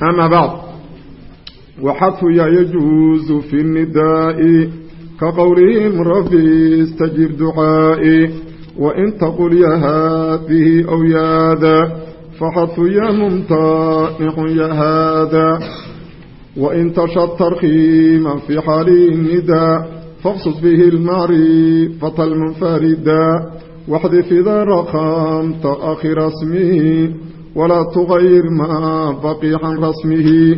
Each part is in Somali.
ama bacd waxadfu yaa yajuusu fi nidaa'i ka qowlihim rabbi istajib ducaa'i wain taqul ya haadihi aw yaada faxadfu yaa mumtaaniqun ya haada wain tasha tarkiiman fii xaalihi nidaa faqsus bihi lmacrifata almunfarida waxdif idaa raqamta akhira smihi ولا تغير ما بقي عن رسمه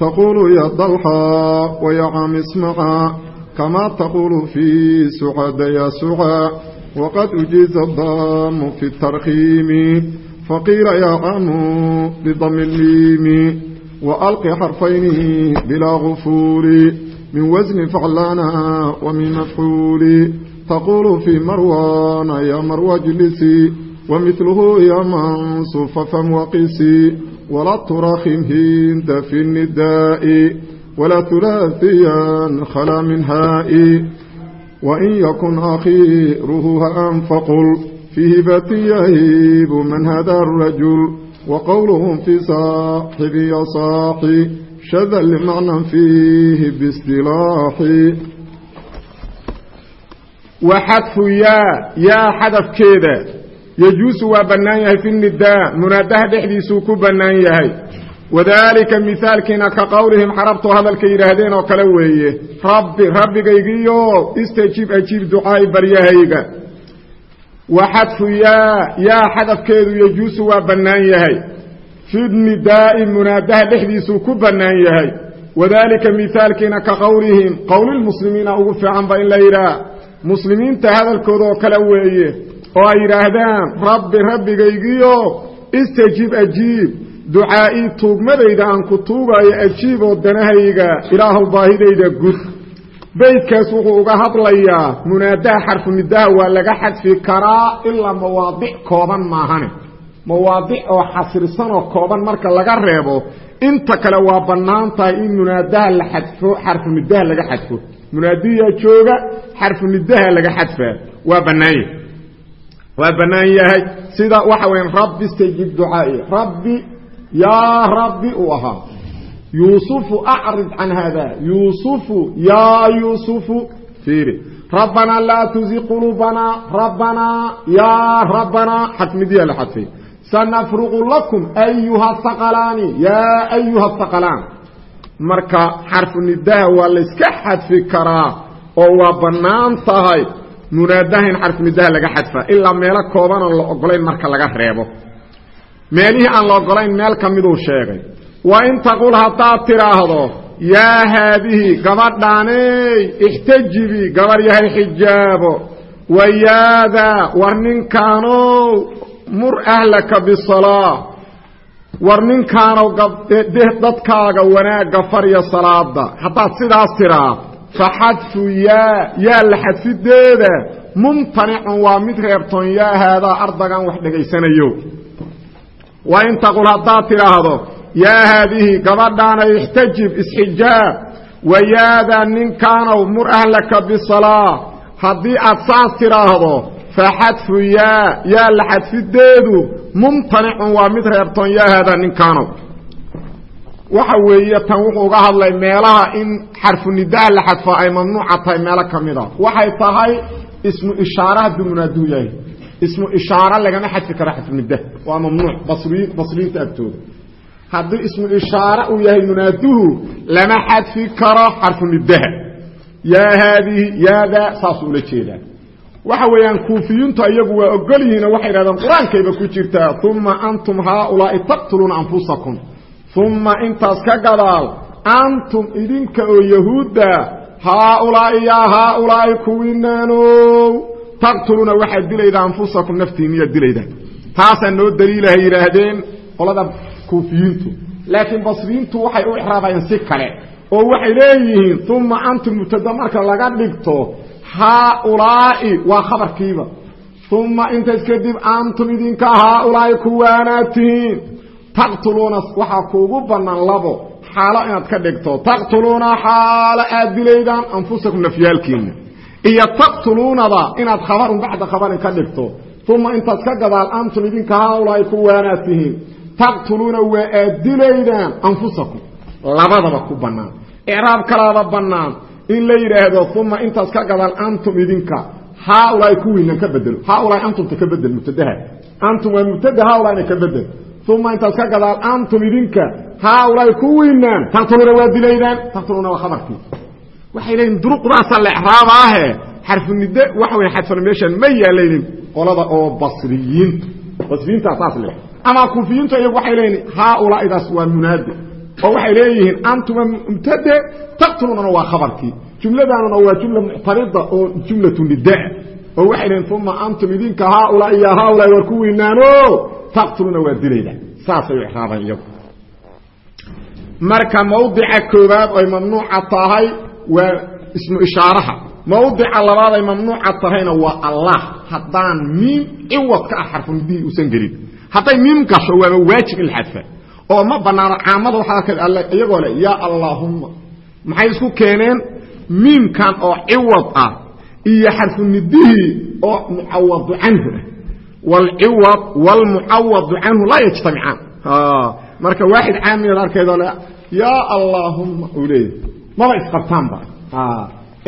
تقول يا ضلحى ويا عام اسمعا كما تقول في سعد يا سعى وقد أجيز الضام في الترخيم فقيل يا عم بضم الليم وألق حرفين بلا غفور من وزن فعلانا ومن مفعول تقول في مروان يا مرو اجلسي ومثله يا منصوف فم وقسي ولا تراخم هند في النداء ولا ثلاثيا خلا من هاء وإن يكن أخيره هأن فقل في هبة يهيب من هذا الرجل وقولهم في صاحب يا صاحي شذا لمعنى فيه باصطلاح وحذف يا يا حذف كده yejuusu waa bannaan yahay fi nidaa munaadaha dhexdiisuu ku bannaan yahay wadaalika mihaalkiina ka qowlihim carabtu hadalkay yidhaahdeen oo kale weeye rabbi rabbigaygiyo istajiib ajiib ducaa'i baryahayga wa xadfu yaa yaa xadafkeedu yejuusu waa bannaan yahay fi nidaa'i munaadaha dhexdiisuu ku bannaan yahay wadaalika mihaalkiina ka qowlihim qowlilmuslimiina ugu fiicanba in la yidhaah muslimiinta hadalkooda oo kale weeye oo ay yidhaahdaan rabbi rabbigaygiyo istajiib ajiib. Ducaa'ii tuugmadayda aan ku tuugaayo ajiib oo danahayga ilaahow baahidayda gud. Beydkaas wuxuu uga hadlayaa munaadaha xarfu nidaha waa laga xadfi karaa ilaa mawaadic kooban maahane. Mawaadic oo xasirsan oo kooban marka laga reebo inta kale waa bannaan tahay in munaadaha la xadfo xarfu nidaha laga xadfo. Munaadiyaa jooga xarfu nidaha laga xadfaa waa bannaanya waa banaan yahay. Sida waxa weya rabbi istajib ducaai. Rabbi yaa rabbi uu ahaa. Yuusufu acrid can haada yuusufu yaa yuusufu fiiri. Rabbanaa laa tuzi qulubanaa rabbanaa yaa rabbanaa xadmidiya la xadfay. Sanafruqu lakum ayuha haqalaani yaa ayuha haqalaan marka xarfu nidaha waa layska xadfi karaa oo waa bannaan tahay munaadaha in xarf nidaha laga xadfa ilaa meelo kooban aan la ogolayn marka laga reebo. Meelihii aan la ogolayn meel ka miduu sheegay wa in taqul haddaad tidhaahdo yaa haadihi gabadhaaney ixtajibi gabar yahay xijaabo wayaadaa war ninkaanow mur ahlaka bisalaa war ninkaanow dadkaaga wanaagga farya salaada haddaad sidaas tidhaa faxadfu yaa yaa la xadfideeda mumtanicun waa mid reebtoon. yaa haadaa ardagan wax dhegaysanayo wa in taqul haddaad tidhaahdo yaa haadihi gabadhaana ixtajib isxijaab wa yaadaa ninkaanow mur ahlaka bisalaa haddii aad saas tidhaahdo faxadfu yaa yaa la xadfideedu mumtanicun waa mid reebtoon. yaa haadaa ninkaanow waxa weeye tan wuxuu uga hadlay meelaha in xarfu nidaha la xadfo ay mamnuuca tahay meelo ka mid a waxay tahay ismu ishaara hadduu munaadihu yahay. Ismu ishaara lagama xadfi karo xarfu nidah waa mamnuuc basriyin basriyiinta agtooda. Haddii ismu ishaara uu yahay munaaduhu lama xadfi karo xarfu nidaha yaa haadihi yaada saasuu ula jeedaa. Waxa weeyaan kuufiyintu iyagu waa ogol yihiino waxay idhahdeen qur'aankayba ku jirtaa uma antum haaulaai taqtuluuna anfusakum uma intaas ka gadaal antum idinka oo yahuudda haaulaa'i yaa haaulaa'i kuwinaanow taqtuluuna waxaad dilaydaa anfusakum naftiinniyaad dilaydaa taasaa noo daliilahay yidhaahdeen qolada kuufiyiintu. Laakiin basriyiintu waxay u icraabayeen si kale oo waxay leeyihiin uma antum mubtada marka laga dhigto haaulaa'i waa khabarkiiba. Uma intaas kadib antum idinka haaulaa'i kuwaanaad taqtuluuna waxaa kuugu bannaan labo xaalo inaad ka dhigto. Taqtuluuna xaalo aad dilaydaan anfusakum nafyaalkiina iyo taqtuluunada inaad khabarun bacda khabarin ka dhigto. Uma intaad ka gadaal antum idinka haaulaa'i kuwaanaad tihiin. Taqtuluuna waa aad dilaydaan anfusakum. Labadaba ku bannaan. Icraab kalaaba bannaan. In la yidhaahdo uma intaas ka gadaal antum idinka haaulaai kuwiinan ka bedelo haaulaai antumta ka bedel mubtadaha. Antum waa mubtada haaulaina ka bedel uma intaas ka gadaal antum idinka haaulaai kuwiinaan taqtuluuna waa dilaydaan. Taqtuluuna waa khabarkii waxay leeyihiin duruqdaasaa la icraabaahe xarfunide waxa wey xadfan meeshaan ma yaalaynin qolada oo basriyiinta basriyiintaa saas le ama kuufiyiintu iyagu waxay leeyihiin haaulaaidaas waa munaade oo waxay leeyihiin antuma mubtade. Taqtuluunana waa khabarkii jumladaanuna waa jumla muctarida oo jumlatu nidaa oo waxay leeyihiin uma antum idinka haaulaa iyo haaulaa war ku weynaano taqtuluuna waa dilayda. Saasay u iyagu. Marka mawdica koowaad ay mamnuuca tahay waa ismu ishaaraha. Mawdica labaad ay mamnuuca tahayna waa allah. Haddaan miim ciwad ka ah xarfunidihii uusan gelin. Hadday miim gasho waaba waajib in oo ma banaano caamada arka all iyagoo le yaa allaahumma. Maxay isku keeneen? Miimkan oo ciwad ah iyo xarfunidihii oo mucawadu canhu ah waalciwad waalmucawadu canhu laa yajtamicaan marka waaxid caamiyaad arkaydoo le yaa allaahumma uu leeyahy maba isqabtaanba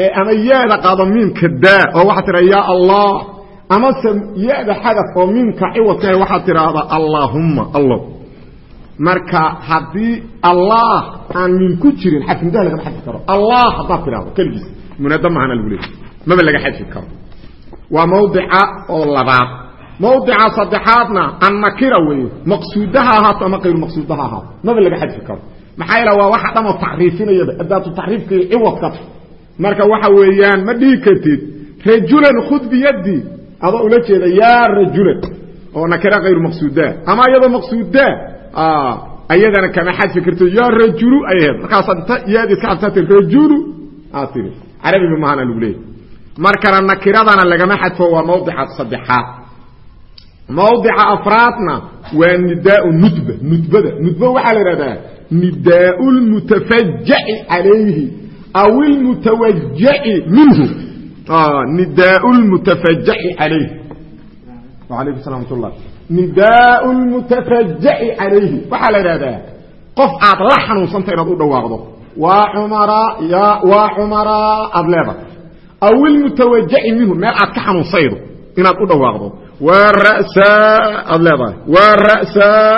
ee ama yaada qaado miimka daa oo waxaad tidhahda yaa allah amase yaada xadaf oo miimka ciwadka waxaad tidhaahdaa allaahumma allow marka haddii allah aan miim ku jirin xadfinidaha lagama xadfi karo allah haddaad tidhahdo keligiis munaada lagu leeyay maba laga xadfi karo waa mawdica oo labaad mawdica saddexaadna annakira weeye. Maqsuudaha ahaato ama kayru maqsuudaha ahaato maba laga xadfi karo. Maxaa yaele waa waxa dhamoo tacriifinayaba. Adaatu taxriifkii ciwadka marka waxa weeyaan ma dhihi kartid rajulan khud biyaddi. Adoo ula jeeda yaa rajulan. Oo nakira kayru maqsuudaa ama iyadoo maqsuudaa ayadana kama xadfi karto. Yaa rajulu ay ahayd markaasaad inta yaadi iska xadfata rajulu aad tiri carabiga mahana lagu leeyahy markana nakiradana lagama xadfo waa mawdica saddexaad mawdica afraadna waa nidaau nudba nudbada. Nudba waxaa la idhahdaa nidaau lmutafajaci calayhi aw ilmutawajaci minhu. Nidaau lmutafajaci calayhi. Alaykum salam mat llah nidaau lmutafajaci calayhi. Waxaa la idhahdaa qof aad la xanuunsanta inaad u dhawaaqdo. Waa cumara ya waa cumara aad leedahay. Aw ilmutawajaci minhu meel aad ka xanuunsaydo inaad u dhawaaqdo aad leedahay. Waa ra'saa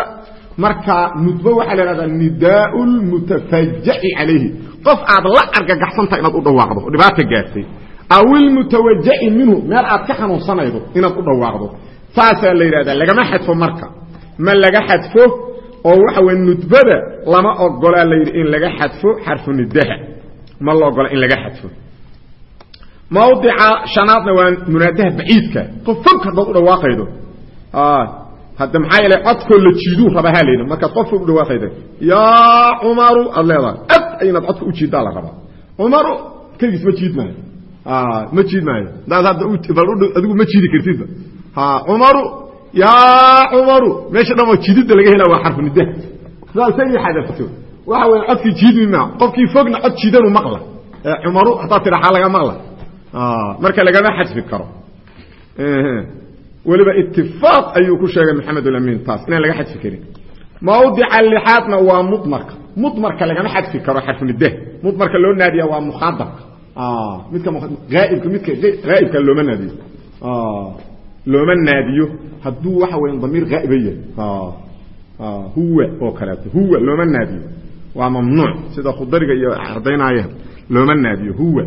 marka nudbo waxaa la idhahdaa nidaau lmutafajaci calayhi. Qof aad la argagaxsanta inaad u dhawaaqdo dhibaata gaartay aw ilmutawajaci minhu meel aad ka xanuunsanaydo inaad u dhawaaqdo. Saasaa la yidhahdaa lagama xadfo marka. Ma laga xadfo oo waxa weye nudbada lama ogolaa la yidhi in laga xadfo xarfu nidaha ma la ogola in laga xadfo mawdica shanaadna waa munaadaha baciidka qof fog haddaad u dhawaaqaydo hadda maxaa yeele codkoo la jiiduu rabaa ha layidhi markaad qofka u dhawaaqayda yaa cumaru aad leedahay ad inaad codka u jiiddaa la rabaa. Cumaru keligiis ma jiid maayo. Ma jiid maayo. Daas hadda adigu ma jiidi kartidba. Cumaru yaa cumaru meesha dhan oo jididda laga hela waa xarfu nidah saa isagii xadafto waxa weye codkii jiidmi maa qofkii fogna cod jiidanu maqla. Cumaru haddaad tidhaxaa laga maqla marka lagama xadfi karo. Weliba itifaaq ayuu ku sheegay maxamed alamin taas inaan laga xadfi karin. Mawdica lixaadna waa mudmarka mudmarka lagama xadfi karo xarfu nidah mudmarka loo naadiya waa mukhaadabka midka aaibka midka aaibka looma naadiyo. Looma naadiyo. Hadduu waxa weya damiir haa'iba yahay. Huwa oo kaleeto. Huwa looma naadiyo. Waa mamnuuc sida khudariga iyo ardaynaaya. Looma naadiyo huwa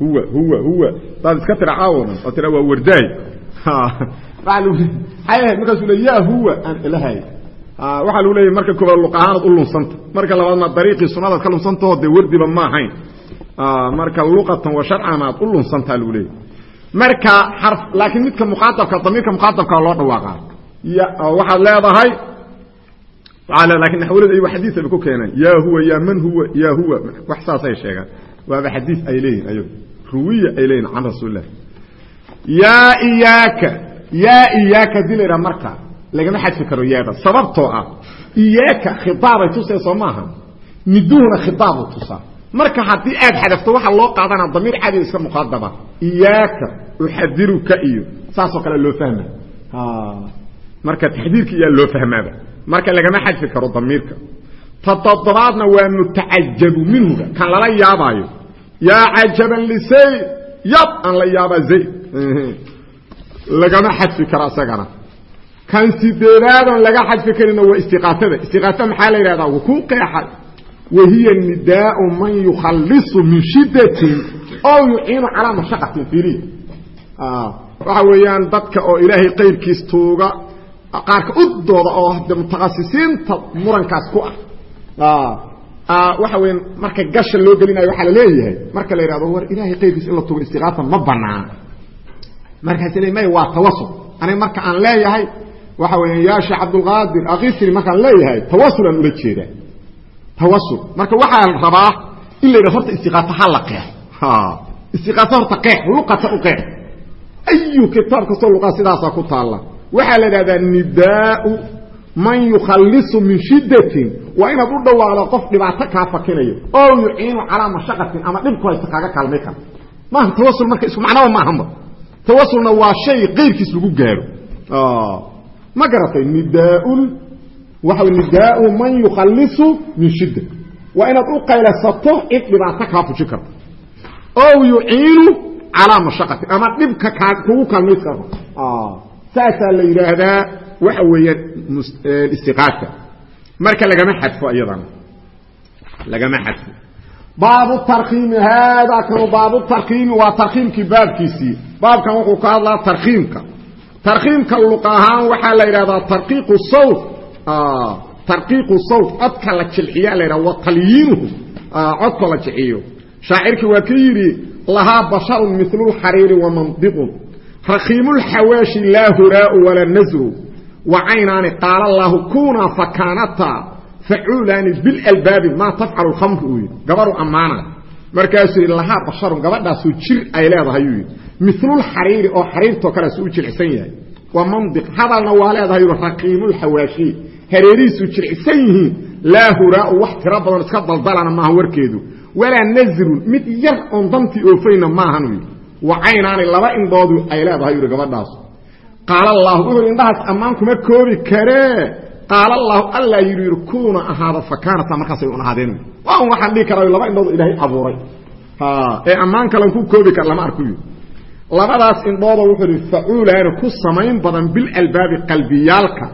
huwa huwa huwa. Daad iska tira caawo dhan oo tira waa wardaay. Aa markaasuu le ya huwa aan ilahay waxaa lagu leeyahy marka koobaad luq ahaanad u lunsanta. Marka labaadna dariiqii sunadaad ka lunsantaho dee wardiba ma ahayn. Marka luqatan wa sharcan aad u lunsantaa lagu leeyahy marka xarf laakiin midka mukhaaabka damiirka mukhaaabka loo dhawaaqaa. Waxaad leedahay laakiin naxwalada iyago xadiis bay ku keeneen yaa huwa yaa man huwa yaa huwa. Wax saasay sheegaan. Waaba xadiis ay leeyihiin ayagu ruwiya ay leeyihiin can rasuulilah yaa iyaaka yaa iyaaka haddii la yidhaha marka lagama xadfi karo yaada. Sababtoo ah iyaaka khiaabay tusee soo maaha. Niduhuna khitaabu tusaa. Marka haddii aad xadafto waxaa loo qaadanaa damiir cadi iska muqadama iyaaka uxadiruka iyo saasoo kale loo fahma. Marka taxdiirka iyaa loo fahmaaba. Marka lagama xadfi karo damiirka. Ta waa mutacajabu minhuga. Kan lala yaabaayo yaa cajaban lisayd yab aan la yaabaa zayd. Lagama xadfi karo isagana kan sideedaadoon laga xadfi karina waa istiqaatada. Istiqaata maxaa la yidhahdaa? Wuu ku qeexay. Wahiya nidaau man yukhalisu min shidatin oo yuciinu calaa mashaqatin fiiriya waxa weeyaan dadka oo ilaahay qayrkiis tuuga qaarka u dooda oo de mutakhasisiinta murankaas ku ah waxa weya marka gasha loo gelinayo waxaa la leeyahay marka la yidhahdo war ilaahay qayrkiis in la tuugo istiqaata ma banaana markaas may waa tawasul aniga marka aan leeyahay waxa weya yaa sheekh cabdulqaadir akifri markaan leeyahay tawasulaan ula jeedaa. Tawasul marka waxaa rabaa in la yidhah horta istiqaato ha la qeex. Istiqaato horta qeex luqata u qeex. Ayu kitaab kastoo luqaa sidaasaa ku taalla. Waxaa la idhahdaa nidaau man yukhalisu min shidatin waa inaad u dhawaado qof dhibaato kaa fakinayo oo yuciinu calaa mashaqatin ama dhibku haysta kaaga kaalmay kara. Maaha tawasul marka isku macnaba maahanba tawasulna waa shay qayrkiis lagu gaaro ma garatay? Nidaaun. Waxa nidaau man yukhalisu min shidda waa inaad u qaylasato cid dhibaato kaa fuji karta oo yuciinu calaa mashaqatin ama dhibka kugu kaalmays karto saasaa la yidhaahdaa waxa weeyaan istiqaadka. Marka lagama xadfo iyadana lagama xadfo. Baabu tarkiimi haadaa kanu baabu tarkiimi waa tarkiimkii baabkiisii. Baabkan wuxuu ka hadlaa tarkiimka. Tarkiimka luq ahaan waxaa la yidhahdaa tarqiiqu sawt. Tarqiiqu sawt codka la jilciyaa la yidhahda wa talyiinuhu codka la jilciyo. Shaacirkii waa ka yidhi lahaa basharun milu lxariiri wa mandiqun rakiimu lxawaashi laa huraau walaa nasru wa qaala allaahu kunaa fakaanata facuulaani bilalbaabi maa tafcalu lkhamru uu yidhi. Gabaru ammaana. Markaasuu yidhi lahaa basharun gabadhaasuu jir ay leedahay uu yidhi. Milulxariiri oo xariirtoo kaleasu u jilicsan yahay. Waa mandiq hadalna waa leedahay yui rakiimulxawaashi hareerihiisu jilicsan yihiin. Laa huraau wax tiro badan iska daldalana maaha warkeedu. Walaa nasrun mid yar oon dantii oofayna maahan yidhi wa laba indhoodu ay leedahay yui gabadhaas. Qaala allaahu wuxuu indhahaas ammaan kuma koobi karee qaala allaahu alla yidhi yidhi kuuna ahaada fakaanata markaasay un ahaadeen waa waxaan dhihi karaa laba indhoodu ilaahay abuuray. Ee ammaan kalan ku koobi kara lama arku yidhi labadaas indhooda wuxuu ihi facuulaana ku samayn badan bilalbaabi qalbiyaalka.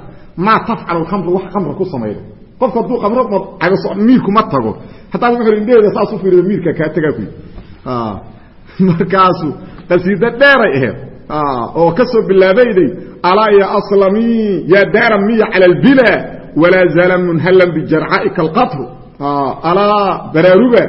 Maa tafcalu lkhamru wax khamra ku samayda qofku hadduu khamro miirku ma tago. Hataa wuxuu indheheeda saas u fiirido miirka kaa tagaa ku markaasu qasiido dheeray aheed oo ka soo bilaabayday alaa ya aslamii yaa daara miya cala albila walaa zaala munhallan bijarcaa'ika alqatru alaa baraaruga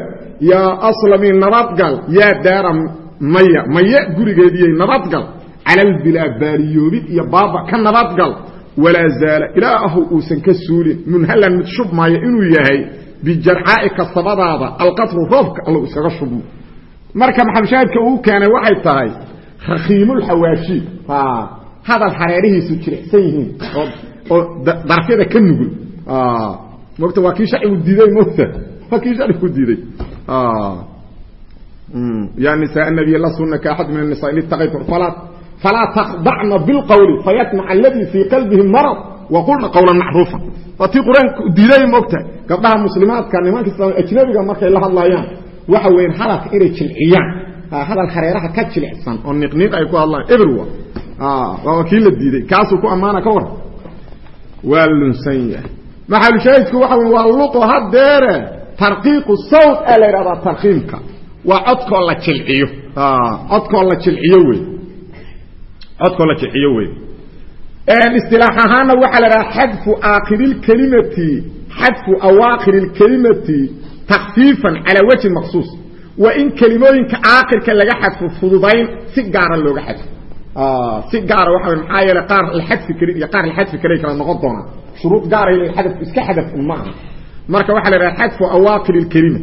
yaa aslamii nabadgal yaa daara maya maya gurigeediyay nabadgal cala albilaa baariyoobid iyo baaba ka nabadgal walaa zaala ilaahu uusan ka suulin munhallan mid shubmaya inuu yahay bijarcaa'ika sabadaada alqatru roobka allow iskaga shubmo marka maxamshaahidka uu keenay waxay tahay rakiimulxawaashi hadal hareerihiisu jilicsan yihiin oo darfyada ka nugul. Mogta waa kii sharcigu diiday mogta waa kii sharcigu diiday. Ya nisaa nabiy lasuna ka axad min anisa in itaqaytum falaa takdacna bilqawli fayatmaca aladii fii qalbihi marad waqulna qawlan macruufa. Waa tii qur'aanka diiday mogta gabdhaha muslimaadka nimanka islaam ajnabiga markay la hadlayaan waxa weyan hadalka inay jilciyaan. Hadal hareeraha ka jilicsan oo niqniiq ay ku hadlaan. Everwa waa kii la diiday. Kaasuu ku ammaana ka war. Waa lunsan yahay. Maxalushaahidku waxa wey waa luqo hadeere tarqiiqu sawt aa la yidhahdaa tarkiimka waa codkoo la jilciyo. Codkoo la jilciyo wey. Codkoo la jilciyo wey. Istilaax ahaana waxaa la idhaha xadfu aakhiri lkelimati xadfu awaakiri lkelimati takfiifan calaa wajhi maksuus waa in kelimooyinka aakhirka laga xadfo fududayn si gaara looga xadfo si gaara waxa maxaa yeele qaar la xadfi karin iyo qaar la xadfi karay kala noqon doonaa shuruud gaara ila xadaf iska xadaf un ma aha. marka waxaa la yidhaha xadfu awaakir ilkelima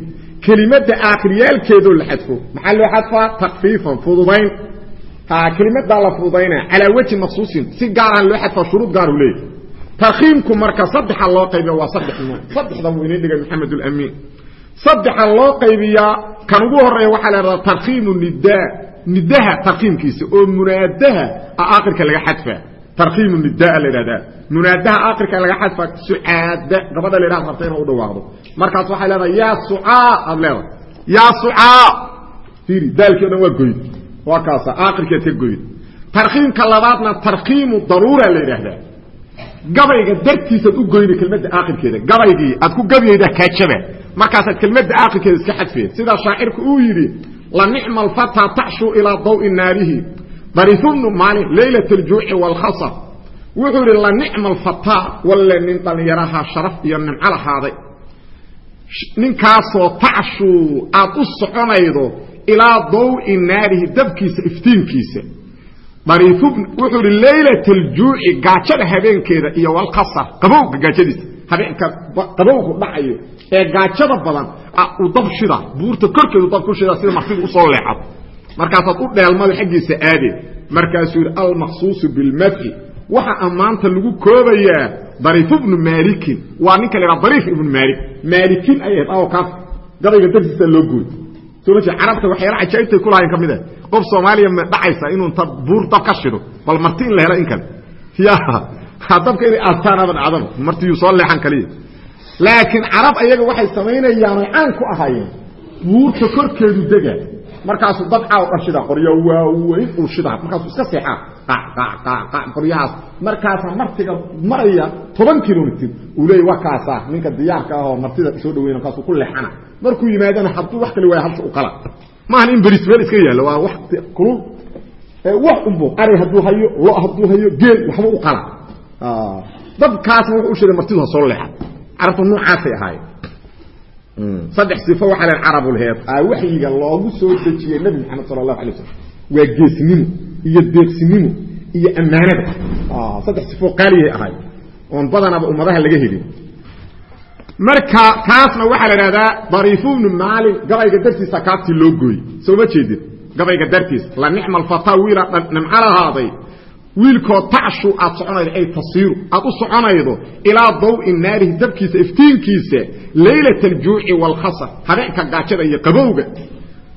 kelimada aakhiriyaalkeedoo la xadfo maxaa loo xadfaa takfiifan fududayn kelimadaa la fududaynaya calaa wejhi maksuusin si gaaraan saddexa loo qaybiyaa kan ugu horreeya waxaa la idhahdaa tarkiimu nidaa nidaha tarkiimkiisa oo munaadaha aakhirka laga xadfaa tarkiimu nidaa la idhahdaa munaadaha aakhirka laga xadfaa sucaada. Gabadha la idhahda rabta inuu u dhawaaqdo. Markaas waxay leedahay yaa sucaa aad leedahay. Yaa sucaa. Fiiri daalkii o dhan waa goyd. Waa kaasa aakhirkeed ka goyd. Tarkiimka labaadna tarkiimu daruura la yidhaahdaa gabayga dartiisaad u goyna kelmadda aakhirkeeda. Gabaygii aad ku gabyaydaa kaajaba markaasaad kelmadda aakhirkeeda iska xadfeed sidaa shaacirku uu yidhi la nicma alfataa taxshuu ilaa dawi naarihi darifubnu maalin laylat aljuuci waalkhasar wuxuu yidhi la nicma alfataa walle nin dhallinyaraha sharaf iyo nimco lahaaday. Ninkaasoo tacshuu aad u soconaydo ilaa dawi naarihi dabkiisa iftiinkiisa. Dariifubn wuxuu ihi laylat aljuuci gaajada habeenkeeda iyo walkhasar qabowga gaajadiisa habeenka qabowgu dhacayo ee gaajada badan uu dab shida buurta korkeedu dab ku shida sida martidu u soo leexado markaasaad u dheelmada xaggiisa aadeen markaasuu yidhi almaqsuusu bilmadxi waxa ammaanta lagu koobayaa dariif ibnu maalikin. Waa ninka la ydhaha dariif ibnu maalik. Maalikin ay ahayd. Aw kaas gabayga dartiisa loo jeed carabta waxyaala cajaa'ibtay ku lahayn ka mid ah. Qof soomaaliya ma dhacaysa inuu inta buur dab ka shido bal marti in la helo in kale dabka inay aastaanaba dhacdaba martiyuu soo leexan kaliya. Laakiin carab ayaga waxay samaynayaan oy caan ku ahaayeen. Buurta korkeedu dega. Markaasuu dabcaa dhan shida qoryo waaweyn uu shidaa markaasuu iska seexaa qoryahaas. Markaasaa martiga maraya toban kilomitr uu leeya waa kaasaa ninka diyaarka ah oo martida soo dhaweyn markaasuu ku leexana. Markuu yimaadana hadduu wax kale waaya halka u qala. Maahan in beris meel iska yaallo waa wax kulul. Wax unbu ari hadduu hayo lo hadduu hayo geel waxba u qala dabkaasna wuxuu u sheegay martidu ha soo leexan carabta noocaasay ahaayeen. Saddex sifo waxaa leen carabulheed aa waxyiga loogu soo dejiyey nebi maxamed sala allahu alay wasalam waa geesnimo iyo deeqsinimo iyo ammaanada saddex sifo qaaliyahay ahaay oon badanaba ummadaha laga helin. Marka kaasna waxaa la idhahdaa dariifu bnu maalin gabayga dartiisa kaastii loo gooyey. Soo ma jeedid gabayga dartiis. La nicma alfataa wiila nimco lahaaday wiilkoo tacshu aad soconaydo ay tasiiru. Aad u soconaydo ilaa dawi naarihi dabkiisa iftiinkiisa laylat aljuuci waalkhasar. Habeenka gaajada iyo qabowga.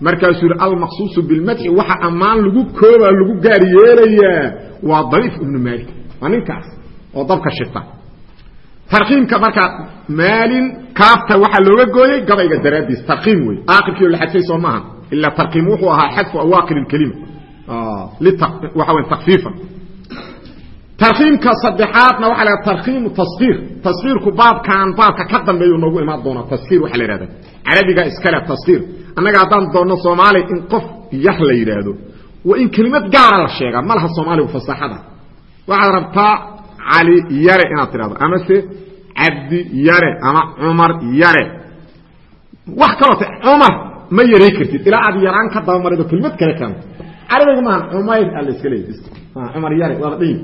Markaasuu yidhi almaqsuusu bilmadxi waxa ammaan lagu koobaa lagu gaar yeelayaa waa dariif ibnu maalik. Waa ninkaas oo dabka shita tarkiimka markaa maalin kaafta waxaa looga gooyey gabayga daraaddiis tarkiim wey aakirkii oo la xadfay soo maaha ilaa tarkiim wuxuu ahaa xadfu awaakir اkelima waxa w takfiifa tarkiimka saddexaadna waxa la tarkiimu taskiir taskiirku baabkan baabka ka dambeeyu noogu imaan doona taskiir waxa la yidhahda carabiga iskale taskiir annaga haddaan doonno soomaaliya in qof yar la yidhaahdo. Waa in kelimad gaara la sheegaa. Ma laha soomaaligu fasaaxada waxaad rabtaa cali yare inaad tidhahdo. Amase cabdi yare ama cumar yare. Wax kaloo t cumar ma yaray kartid. Ilaa aad yaraan ka dabamarido kelimad kale keento carabiga maaha cumayr aa la iska leeyay cumar yare waaba dhan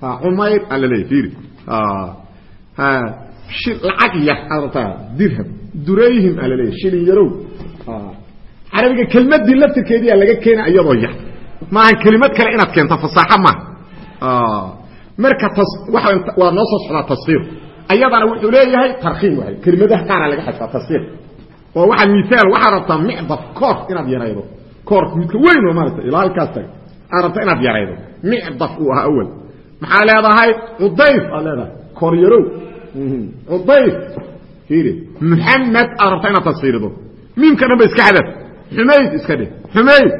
cumayr aa la leeyay fiiri. Lacag yar rabtaa dirham durayhim aa la leeyay shilin yarow. Carabiga kelmadii laftirkeedii aa laga keena iyadoo yar maaha kelimad kale inaad keento fasaaxo maaha marka waa noo soo socdaa taskiir ayadana wuxuu leeyahay tarkiim waay. Kelimadaha qaara laga xadfaa taskiir oo waxaa miaal waxaad rabtaa micdaf koor inaad yaraydo. Koorka midka weyn oo maarata ilaa halkaas taga aad rabtaa inaad yaraydo. Micdaf uu ahaa awal maxaa leedahay? Cudayf aad leedahay? Koor yarow cudayf fiiri muxamed aad rabtaa inaad taskiirido miimka dhan ba iska xadaf xumayd iska dheh xumayd.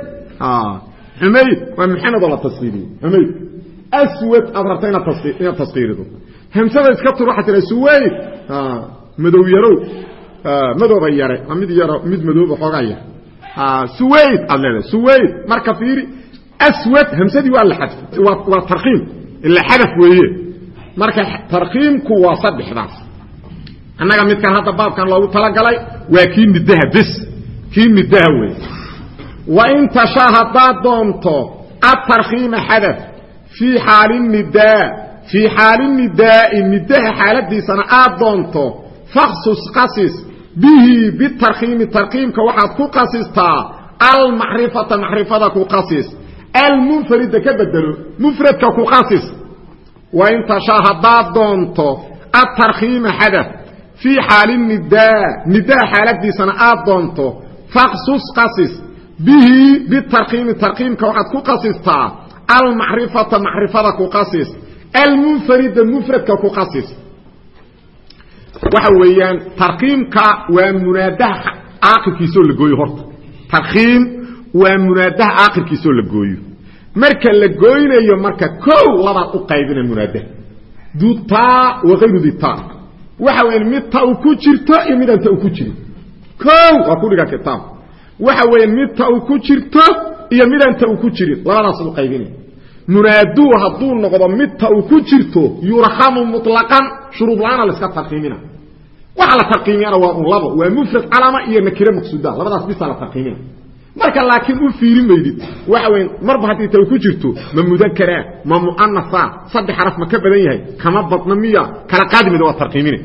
Xumayd waa maxamed oo la taskiiriye xumayd. Aswad aad rabta inaad inaad taskiirido hamsada iska tur waxaa tira suwayd madow yarow. Madooba yare. Mid yaro mid madooba xoogaa yar. Suwayd aad leedahay. Suwayd. Marka fiiri aswad hamsadii waa la xadf waa tarkiim ila xadaf weeye. Marka tarkiimku waa saddexdaas annaga midkan hadda baabkan loogu talagalay waa kii nidaha bes kii nidaha wey wain tashaa haddaad doonto atarkiima xadaf fii xaali nidaa fii xaali nidaai nidaha xaaladiisana aad doonto faksus qasis bihi bitarkiimi tarkiimka waxaad ku qasistaa almacrifata macrifada ku qasis almunfarida ka bedelo mufradka ku qasis. Wain tashaa haddaad doonto atarkiima xadaf fii xaali nidaa nidaa xaaladiisana aad doonto faksus qasis bihi bitarkiimi tarkiimka waxaad ku qasistaa almacrifata macrifada ku qasis almunfarida mufradka ku qasis. Waxa weeyaan tarkiimka waa munaadaha aakirkiisoo la gooyo horta. Tarkiim waa munaadaha aakirkiisoo la gooyo. Marka la gooynayo marka kow labaad u qaybina munaadaha dutaa waayru dita waxa weya mid ta ku jirto iyo midaan ta ku jirin kow waa ku dhiga kitaab waxa weya mid ta ku jirto iyo midaan ta ku jirin labadaas u qaybinay munaaduu hadduu noqdo mid ta ku jirto yurhamu muطlaqan shuruud la'aana la iska tarkiimina waxa la tarkiimiyana waa un labo. Waa mufrad calama iyo nakire maqsuuda. Labadaas bisa la tarkiimina marka laakiin u fiiri maydid waxa weya marba haddii ta ku jirto ma mudakara ma muanasa saddex xaraf ma ka badan yahay kama badna miya kala qaadimid waa tarkiimine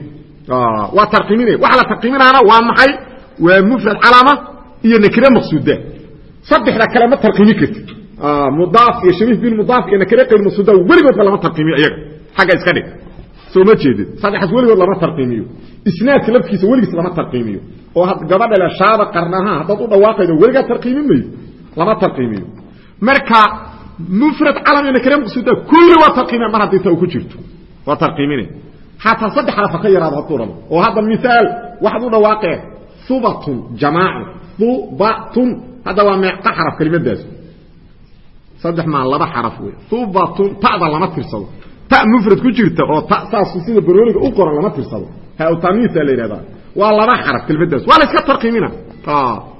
waa tarkiimine waxa la tarkiiminaana waa maxay? Waa mufrad calama iyo nakire maqsuuda. Saddexda kale ma tarkiimi kartid mudaaf iyo shabiih bilmudaaf iyo nakire qayr maqsuuda weligoodba lama tarkiimiyo iyaga xagga iska dhig soo ma jeedid saddexaas weligood lama tarkiimiyo isnaadka lafkiisa weligiis lama tarkiimiyo oo gabadha le shaaba qarnaha haddaad u dhawaaqaydo weligaa tarkiimin mayo. Lama tarkiimiyo marka mufrad calam iyo nakire maqsuuda kulli waa tarkiimiya mar haddii ta ku jirto. Waa tarkiimine xataa saddex xaraf ka yaraado hadduu rabo. Oo hadda miaal waxaad u dhawaaqeen hubatun jamaacu hubatun hadda waa meeqa xaraf kelimadaas. Saddex maa laba xaraf wey hubatun ta'da lama tirsado ta mufrad ku jirta oo ta saas sida barooliga u qoran lama tirsado. Hatamiisa la yidhahdaa waa laba xaraf kelimadaas waa la iska tarkiimina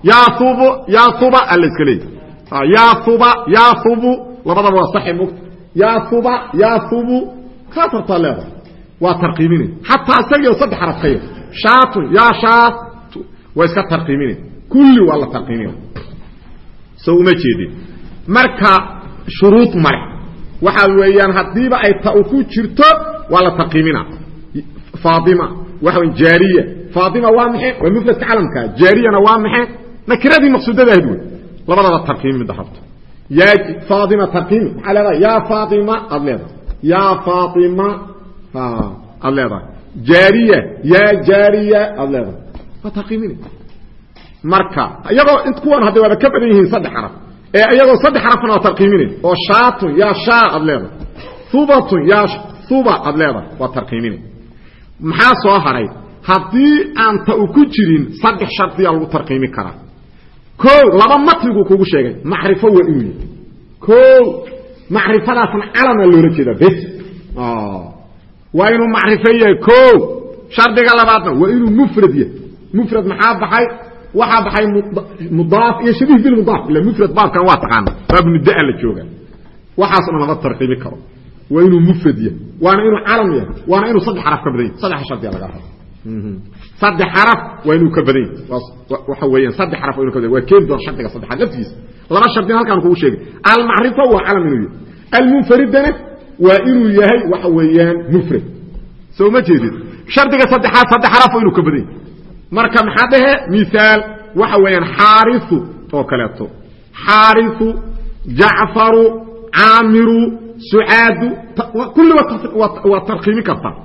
yaa hubu yaa huba alla iska leey yaa huba yaa hubu labadaba waa saxi mugta. Yaa huba yaa hubu kaa tartaa leedahay. Waa tarkiimine xataa isagio saddex xaraf ka yar. Shaatun yaa shaatu waa iska tarkiimine kulli waa la tarkiimina so uma jeedin. Marka shuruud male waxa weeyaan haddiiba ay ta ku jirto waa la tarkiimina faaima waxa w jaariya. Faaima waa maxay? Waa mufradka calamka. Jaariyana waa maxay? Nakiradii maqsuudada ahayd wey labadaba tarkiimi midda rabto faaima tarkiimi maxaa leedahay? Yaa faaima aad leedahay. Yaa faaima aad leedahay. Jaariya yaa jaariya aad leedahay. Waa tarkiimina marka iyagoo kuwan hadda waaba ka badan yihiin saddex xaraf ee iyagoo saddex xarafna waa tarkiimine oo shaatun yaa shaa aad leedahay hubatun yaa huba aad leedahay waa tarkiimine maxaa soo haray? Haddii aan ta u ku jirin saddex shardiyaa lagu tarkiimi karaa. O laba matniguu kugu sheegay macrifo waa inuu yihi o macrifadaasna calama loola jeedaa bes. Waa inuu macrifo yahay o shardiga labaadna waa inuu mufrad yahay. Mufrad maxaa baxay waxaa baxay mudaaf iyo shabiih bilmudaaf ila mufrad baabkan waa taqaana baabnudaa la jooga. Waxaasna lama tarkiimi karo. Waa inuu mufrad yahay. Waana inuu calam yahay. Waana inuu saddex xaraf ka badan yahy saddex shardiya laga rabo saddex xaraf waa inuu ka badan yahy waxa weeyaan saddex xaraf waa inu ka badan waa keeni doona shardiga saddexaad laftiisa laba shardina halkaan kugu sheegay. Almacrifa waa calam inuu yahay. Almunfaridana waa inuu yahay waxa weeyaan mufrad. Soo ma jeedid shardiga saddexaad saddex xaraf waa inuu ka badan yahy marka maxaa dhehe? Miaal waxa weeyaan xaariu oo kaleeto. Xaariu jacfaru caamiru sucaadu kulli waa tarkiimi kartaa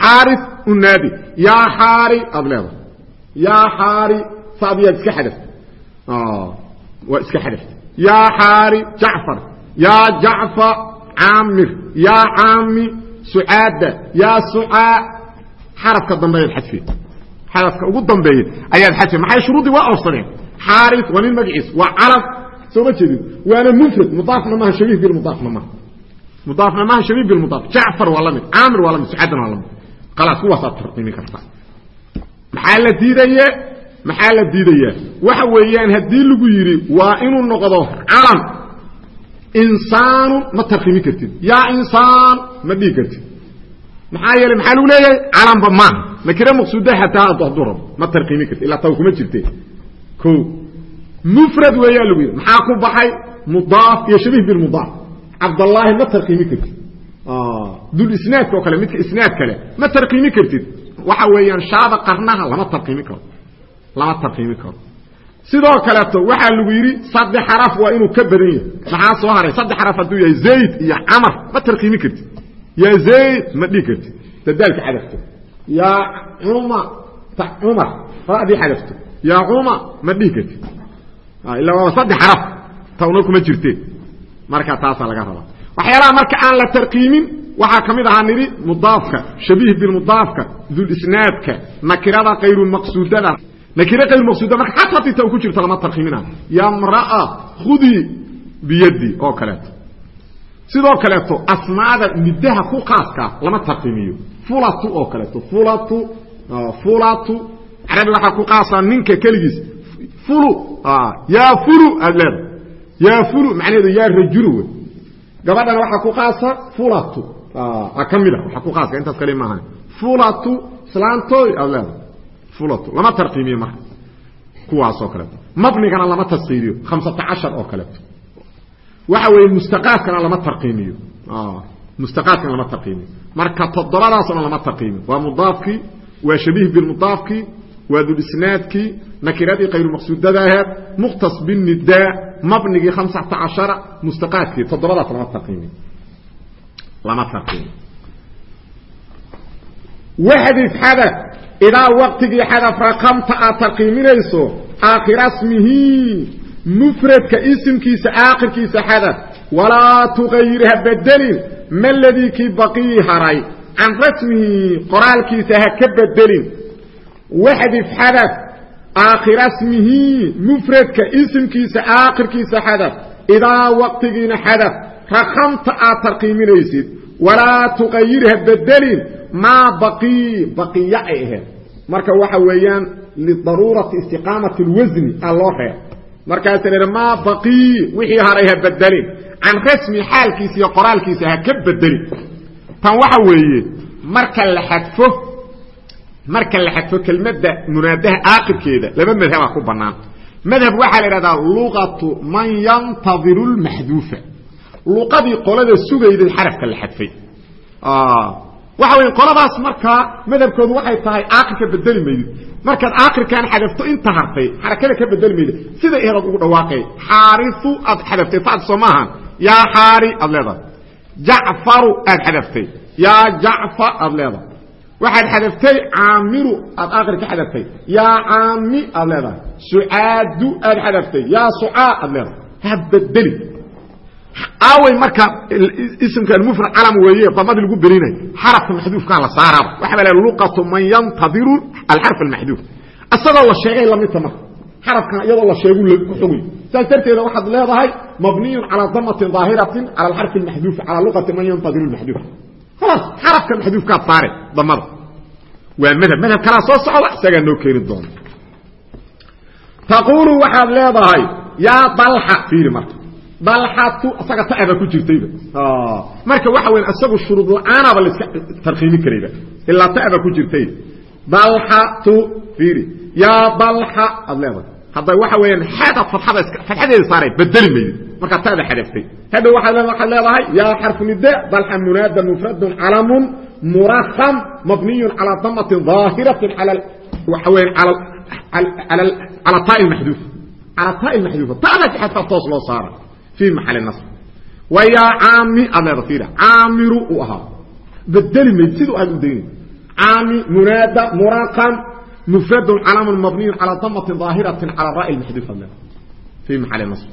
xaari unaadi yaa xaari aad leedahay. Yaa xaari saadiyaad iska xadafta waa iska xadafta yaa xaari jacfar. Yaa jacfa caamir. Yaa caami sucaada. Yaa sucaa. Xarafka dambeeyaad xadfe xarafka ugu dambeeyey ayaad xadfe maxay shuruuddii waa oofsadeen xaari waa nin magaciis waa calam soo ma jeedin. Waana mufrad mudaafna maaha shabiih bilmudaafna maaha. Mudaafna maaha shabiih bilmudaaf jacfar waa la mid caamir waa la mid sucaadana waa la mid. Khalaas kuwaasaad tarqiimi kartaa maxaa la diidaye? Maxaa la diidayaa waxa weeyaan haddii lagu yidhi waa inuu noqdo calam insaanu ma tarqiimi kartid. Yaa insaan ma dhigi kartid maxaa yeeley maxaa lagu leeyahay? Calamba maaha nakire maqsuuda hataa hadduu rabo. Ma tarqiimi kartid. Ilaa taw kuma jirte o mufrad weeyaa lagu yidhi. Maxaa ku baxay? Mudaaf iyo shabiih bilmudaaf cabdallaahi ma tarqiimi kartid. Dul isnaadka oo kale midka isnaad kale ma tarqiimi kartid. Waxa weeyaan shaaba qarnaha lama tarqiimi karo. Lama tarqiimi karo. Sidoo kaleeto waxaa lagu yidhi saddex xaraf waa inuu ka badan yahay. Maxaa soo haray? Saddex xaraf hadduu yahay zayd iyo camar. Ma tarqiimi kartid ya zayd ma dhihi kartid dadaalka xadafto yaa cuma cumar radii xadafto yaa cuma ma dhihi kartid ila waaba saddex xaraf tawna kuma jirteen marka taasaa laga rabaa waxyaalaha marka aan la tarqiimin waxaa ka mid ahaa nidhi mudaafka shabiih bilmudaafka dulisnaadka nakirada kayrumaqsuudada nakira kayrumaqsuuda marka xataa haddii ta ku jirto lama tarqiimina yamraa khudii biyadi oo kaleeto sidoo kaleeto asmaada middaha ku qaaska lama tarqiimiyo fulatu oo kaleeto. Fulatu fulatu. Carabi waxaa ku qaasa ninka keligiis. Fulu yaa fulu aad leeda yaa fulu macnaheedu yaa rajulu wey gabadhana waxaa ku qaasa fulatu. Ka mida waaa ku qaaska intaas kale maahan. Fulatu islaantoy aad leeda fulatu lama tarqiimiyo marka. Kuwaasoo kaleeto. Mabnigana lama taskiiriyo khamsata cashar oo kaleeto waxa weeye mustaqaadkana lama tarqiimiyo. Mustaqaadkana lama tarqiimiyo. Marka toddobadaasna lama tarqiimiyo. Waa mudaafkii waa shabiih bilmudaafkii waa dulisnaadkii nakiradii kayrumaqsuudada aheed mukhtas binidaa mabnigii hamsata cashara mustaqaadkii toddobadaas lama tarqiimiyo. Lama tarqiimiyo. Waxdif xadaf idaa waqtigii xadaf raqamta aad tarqiiminayso aakhira smihi mufradka isimkiisa aakhirkiisa xadaf walaa tuqayir ha bedelin ma ladii kii baqii haray. Can rasmihi qoraalkiisa ha ka bedelin waxdif xadaf aakhira smihi mufradka isimkiisa aakhirkiisa xadaf idaa waqtigiina xadaf raqamta aad tarqiiminaysid. Walaa tuqayir ha bedelin maa baqii baqiya ay ahayd. Marka waxa weeyaan markaasa la maa baqii wixii haray ha bedelin can rasmi xaalkiisa iyo qoraalkiisa ha ka bedelin tan waxa weeye marka la xadfo marka la xadfo kelmadda munaadaha aakirkeeda laba madhabaa ku bannaan. Madhab waxaa la idhahdaa luqatu man yantadiru lmaxduufa luqadii qolada sugayday xarafka la xadfay. Waxa wey qoladaas markaa madhabkoodu waxay tahay aakirka bedeli maydid markaad aakirkan xadafto inta hartay xarakada ka bedeli maydid sida eheed ugu dhawaaqay xaariu aad xadaftay taad soo maaha yaa xaari aad leedahay. Jacfaru aad xadaftay yaa jacfa aad leedahay. Waxaad xadaftay caamiru aad aakir ka xadaftay yaa caami aad leedahay. Sucaadu aad xadaftay yaa sucaa aad leedahay. Ha bedeli aaway marka isimka almufrad calam weeye damadii lagu belinay xarafka maxduufkaa la saaraaba waxa la luqatu man yantadiru alxarf almaxduuf. Isagoo la sheegay lamidta marka. Xarafkan iyadoo la sheegu ku xugay saas darteeda waxaad leedahay mabniyun calaa damatin daahiratin cala alxarfi almaxduufi calaa luqati man yantadiru almaxduuf. Khalaas xarafka maxduufkaad saare damada waa madhab. Madhab kalaa soo socda isagaa noo keeni doona. Taquulu waxaad leedahay yaa dalxa fiiri marka dalxatu isaga ta'aba ku jirtayba marka waxa weya isagu shuruud la'aanaba la iska tarkiimi karayba ilaa ta'aba ku jirtay dalxatu fiiri yaa dalxa aad leedahay hadda waxa weeyaan xada fadxada iska fadxadeeda saaray bedeli maydi markaa ta'da xadaftay hadda waxaad waxaad leedahay yaa xarfu nida dalxa munaada mufradun calamun murakam mabniyun calaa damatin daahiratin cala waxa weyan ala cala taai maxduuf cala taai maxduufa ta'da xadfa toos loo saara fii maxali nasb wayaa caami aad leeda fiida caamiru uu ahaa bedeli mayd siduu aad u daynay caami munaada muraqam mufradun calaamun mabniyun calaa damatin daahiratin calaa ra'i maxduuf aad fii maxali nasb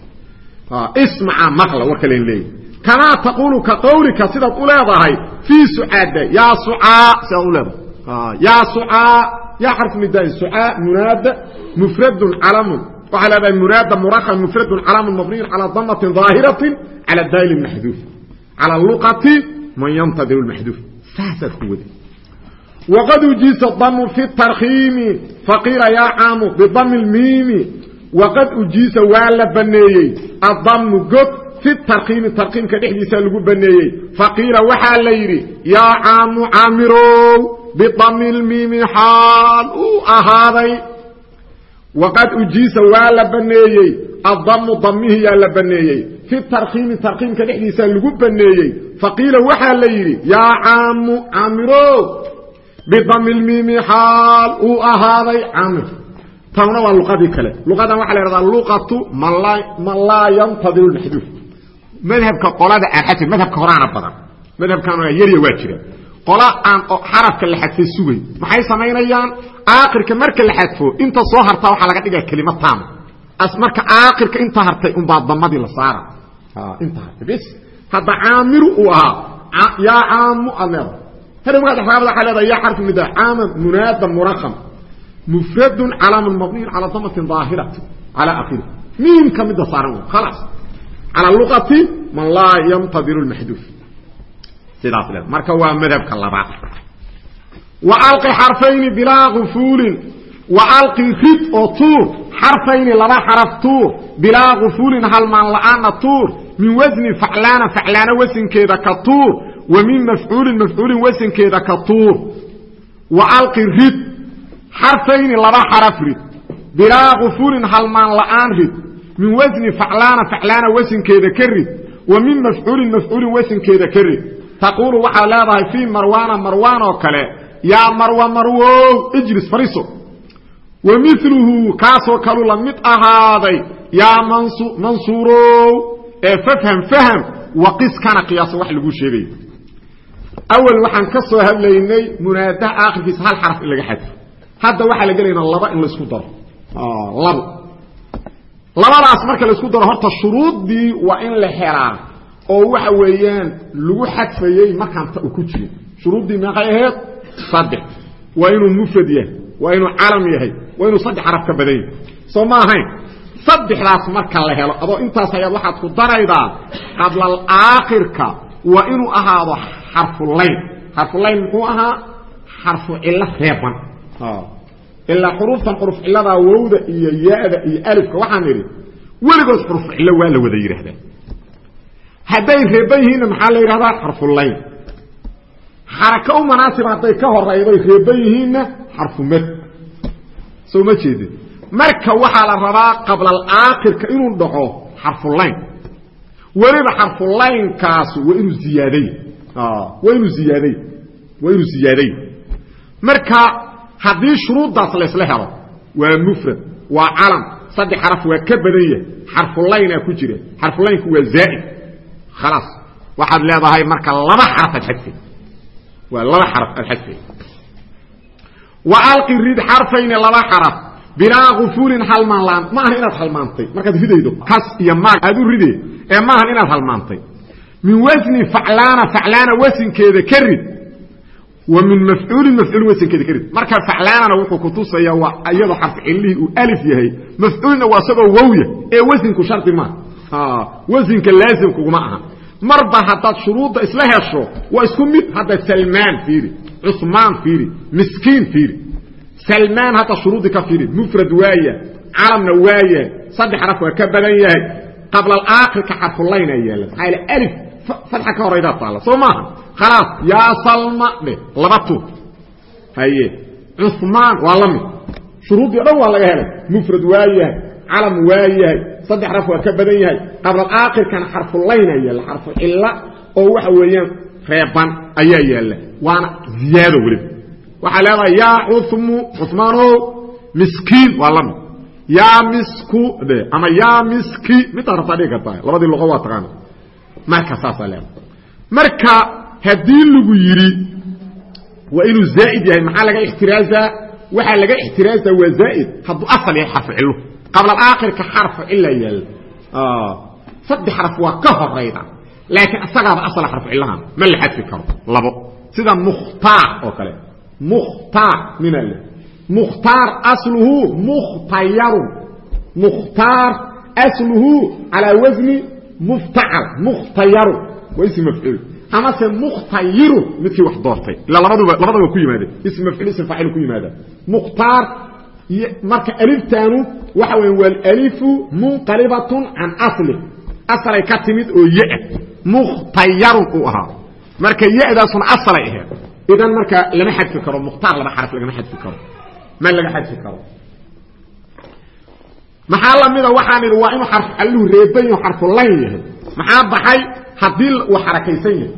ismaca maqla war kalen leeya kamaa taquulu ka qawlika sidaad u leedahay fii sucaada yaa sucaa sidaad u leedahay yaa sucaa yaa xarfu nidaa'i sucaa munaada mufradun calaamun منادى مفرد علام وعلى ذا المراد مرخم مفرد علام مبني على ضمة ظاهرة على الدال المحذوف على اللغة من ينتظر المحذوف ساسا هو دي وقد أجيس الضم في الترخيم فقير يا عام بضم الميم وقد أجيس والا بنيي الضم قد في الترخيم الترخيم كدحدي سالقو بنيي فقير وحال ليري يا عام عامرو بضم الميم حال أهاضي waqad ujiisa waa la baneeyey addamu damihi yaa la baneeyey fi tarkiimi tarkiimka dhexdiisa lagu baneeyey faqiila waxaa la yidhi yaa caamu caamiro bidami lmiimi xaal uu ahaaday caamir tawna waa luqadii kale luqadan waxaa la yhahdaa luqatu man laa yantadiru maxduuf madhabka qolada xadfin madhabka horaana badan madhabkan yarya waa jira qola aan xarafka la xadfay sugay. Maxay samaynayaan? Aakirka marka la xadfo inta soo hartaa waxaa laga dhigaa kelima taama as marka aakirka inta hartay unbaa damadii la saara. Inta hartay. Bs hadda caamiru uu ahaa yaa caamu aad leedahay. Hada magaad raabada waxaa leedahay yaa xarfu nida caama munaada muraqam mufradun calaamun mabniyun calaa damatin daahirati calaa akhiri miimka midda saaran khalaas calى luqati man laa yantadiru lmaxduuf sidaas le marka waa madhabka labaad. Wa alqi xarfayni bilaa gufuulin wa alqi rid oo tuur. Xarfayni laba xaraf tuur. Bilaa gufuulin halmaan la'aana tuur. Min wasni faclaana faclaana wasankeeda ka tuur. Wa min mafcuulin mafcuulin wasankeeda ka tuur. Wa alqi rid. Xarfayni laba xaraf rid. Bilaa gufuulin halmaan la'aan rid. Min wasni faclaana faclaana wasankeeda ka rid. Wa min mafcuulin mafcuulin wasankeeda ka rid taquulu waxaad leedahay fii marwaana marwaan oo kale yaa marwa marwow ijlis fariso wa miluhu kaasoo kalu la mid ahaaday yaa mansuurow ee fafham faham wa qiskana qiyaaso wax laguu sheegayo awal waxaan ka soo hadlaynay munaadaha aakhirkiisa hal xaraf in laga xadfo. Hadda waxaa la gelaynaa laba in laysku daro. Labo labadaas marka la isku daro horta shuruuddii waa in la helaa oo waxa weeyaan lagu xadfayey markaan ta ku jirin shuruuddii meeqay aheed saddex. Waa inuu mufrad yahay waa inuu calam yahay waa inuu saddex xaraf ka badan yahay soo ma ahayn? Saddexdaas marka la helo adoo intaas ayaad waxaad ku daraydaa qablal aakhirka waa inuu ahaado xarfulayn xarfulayn muxuu ahaa? Xarfu cillo reeban. Ilaa xuruuftan xuruf ciladaa wowda iyo ya-da iyo alifka waxaan idhi weligood xuruf cillo waa la wada yidhaahdaa hadday reeban yihiinna maxaa la yidhahdaa? Xarfulayn xaraka u manaasiba hadday ka horayday reeban yihiinna xarfu mad. Soo ma jeedin? Marka waxaa la rabaa qablal aakhirka inuu dhaco xarfulayn weliba xarfulaynkaas waa inuu ziyaaday. Waa inuu ziyaaday. Waa inuu ziyaaday. Marka haddii shuruuddaas laysla helo waa mufrad waa calam. Saddex xaraf waa ka badan yahay. Xarfulaynaa ku jira. Xarfulaynku waa zaa'id khalaas waxaad leedahay marka laba xaraf aad xadfay waa laba xaraf aad xadfay wa alqi rid xarfayni laba xaraf bilaa gufuulin halmaan laan ma ahan inaad halmaantay markaad ridaydo kas iyo maag aad u ride ee maahan inaad halmaantay min wasni faclaana faclaana wasinkeeda ka rid wa min mafcuulin mafcuulin wasankeeda ka rid marka faclaanana wuxuu kutusaya waa iyadoo xarf cilihii uu alif yahay mafcuulna waa isagoo wowya ee wasinku shardi maaha wasinka laasimkuguma aha. Marba haddaad shuruudda isla hesho waa isku mid hadda salmaan fiiri cusmaan fiiri miskiin fiiri. Salmaan hadda shuruuddii ka fiiri mufrad waaya calamna waaya saddex xaraf waa ka badan yahay. Qabla alaakhirka xarfulaynaa yaalla maxaa yaele alif fatxa ka horaydaa taalla soo maaha? Khalaas yaa salma dheh laba tu. Haye cusmaan waa la mid. Shuruuddii o dhan waa laga helay. Mufrad waa yahay calam waa yahay saddex raf waa ka badan yahay. Qabla aakhirkana xarfulaynaa yaalla xarfu cilla oo waxa weeyaan reeban ayaa yaalla waana ziyaado weliba waxaa leedahay yaa cumu cusmaanow miskiin waa la mid yaa misku ama yaa miski middaa rabtaa dhigi kartaa labadii luqo waa taqaana marka saasaa leedahay. Marka haddii lagu yidhi waa inuu zaa'id yahay maxaa laga ixtiraazaa waxaa laga ixtiraazaa waa zaa'id hadduu asal yahay xarfu cillo qabla aakhirka xarfu cilla yaalla saddex xaraf waa ka horayda laakiin isagaaba asala xarfu cillahan ma la xadfi karo. Labo. Sida mukhtaar oo kale. Mukhtaar mina le. Mukhtaar asluhu mukhtayarun mukhtaar asluhu calaa wasni muftacal mukhtayarun waa ism mafcuul amase mukhtayirun midkii wax doortay. Ila labaduba labadaba ku yimaadeen. Ism mafcuul ism faacil ku yimaada mukhtaar marka aliftaanu waxa weya waalalifu munqalibatun can asli. Asalay ka oo ya mukhtayarun uu marka yadaasuna asalay aheed idan marka lama xadfi karo mukhtaar laba xaraf lagama xadfi karo. Ma laga xadfi karo. Maxaa lamida waxaan idhi waa inuu xarfu calluhu reeban yaho xarfu layn yahay. Maxaa baxay? Haddii uu xarakaysan yahay.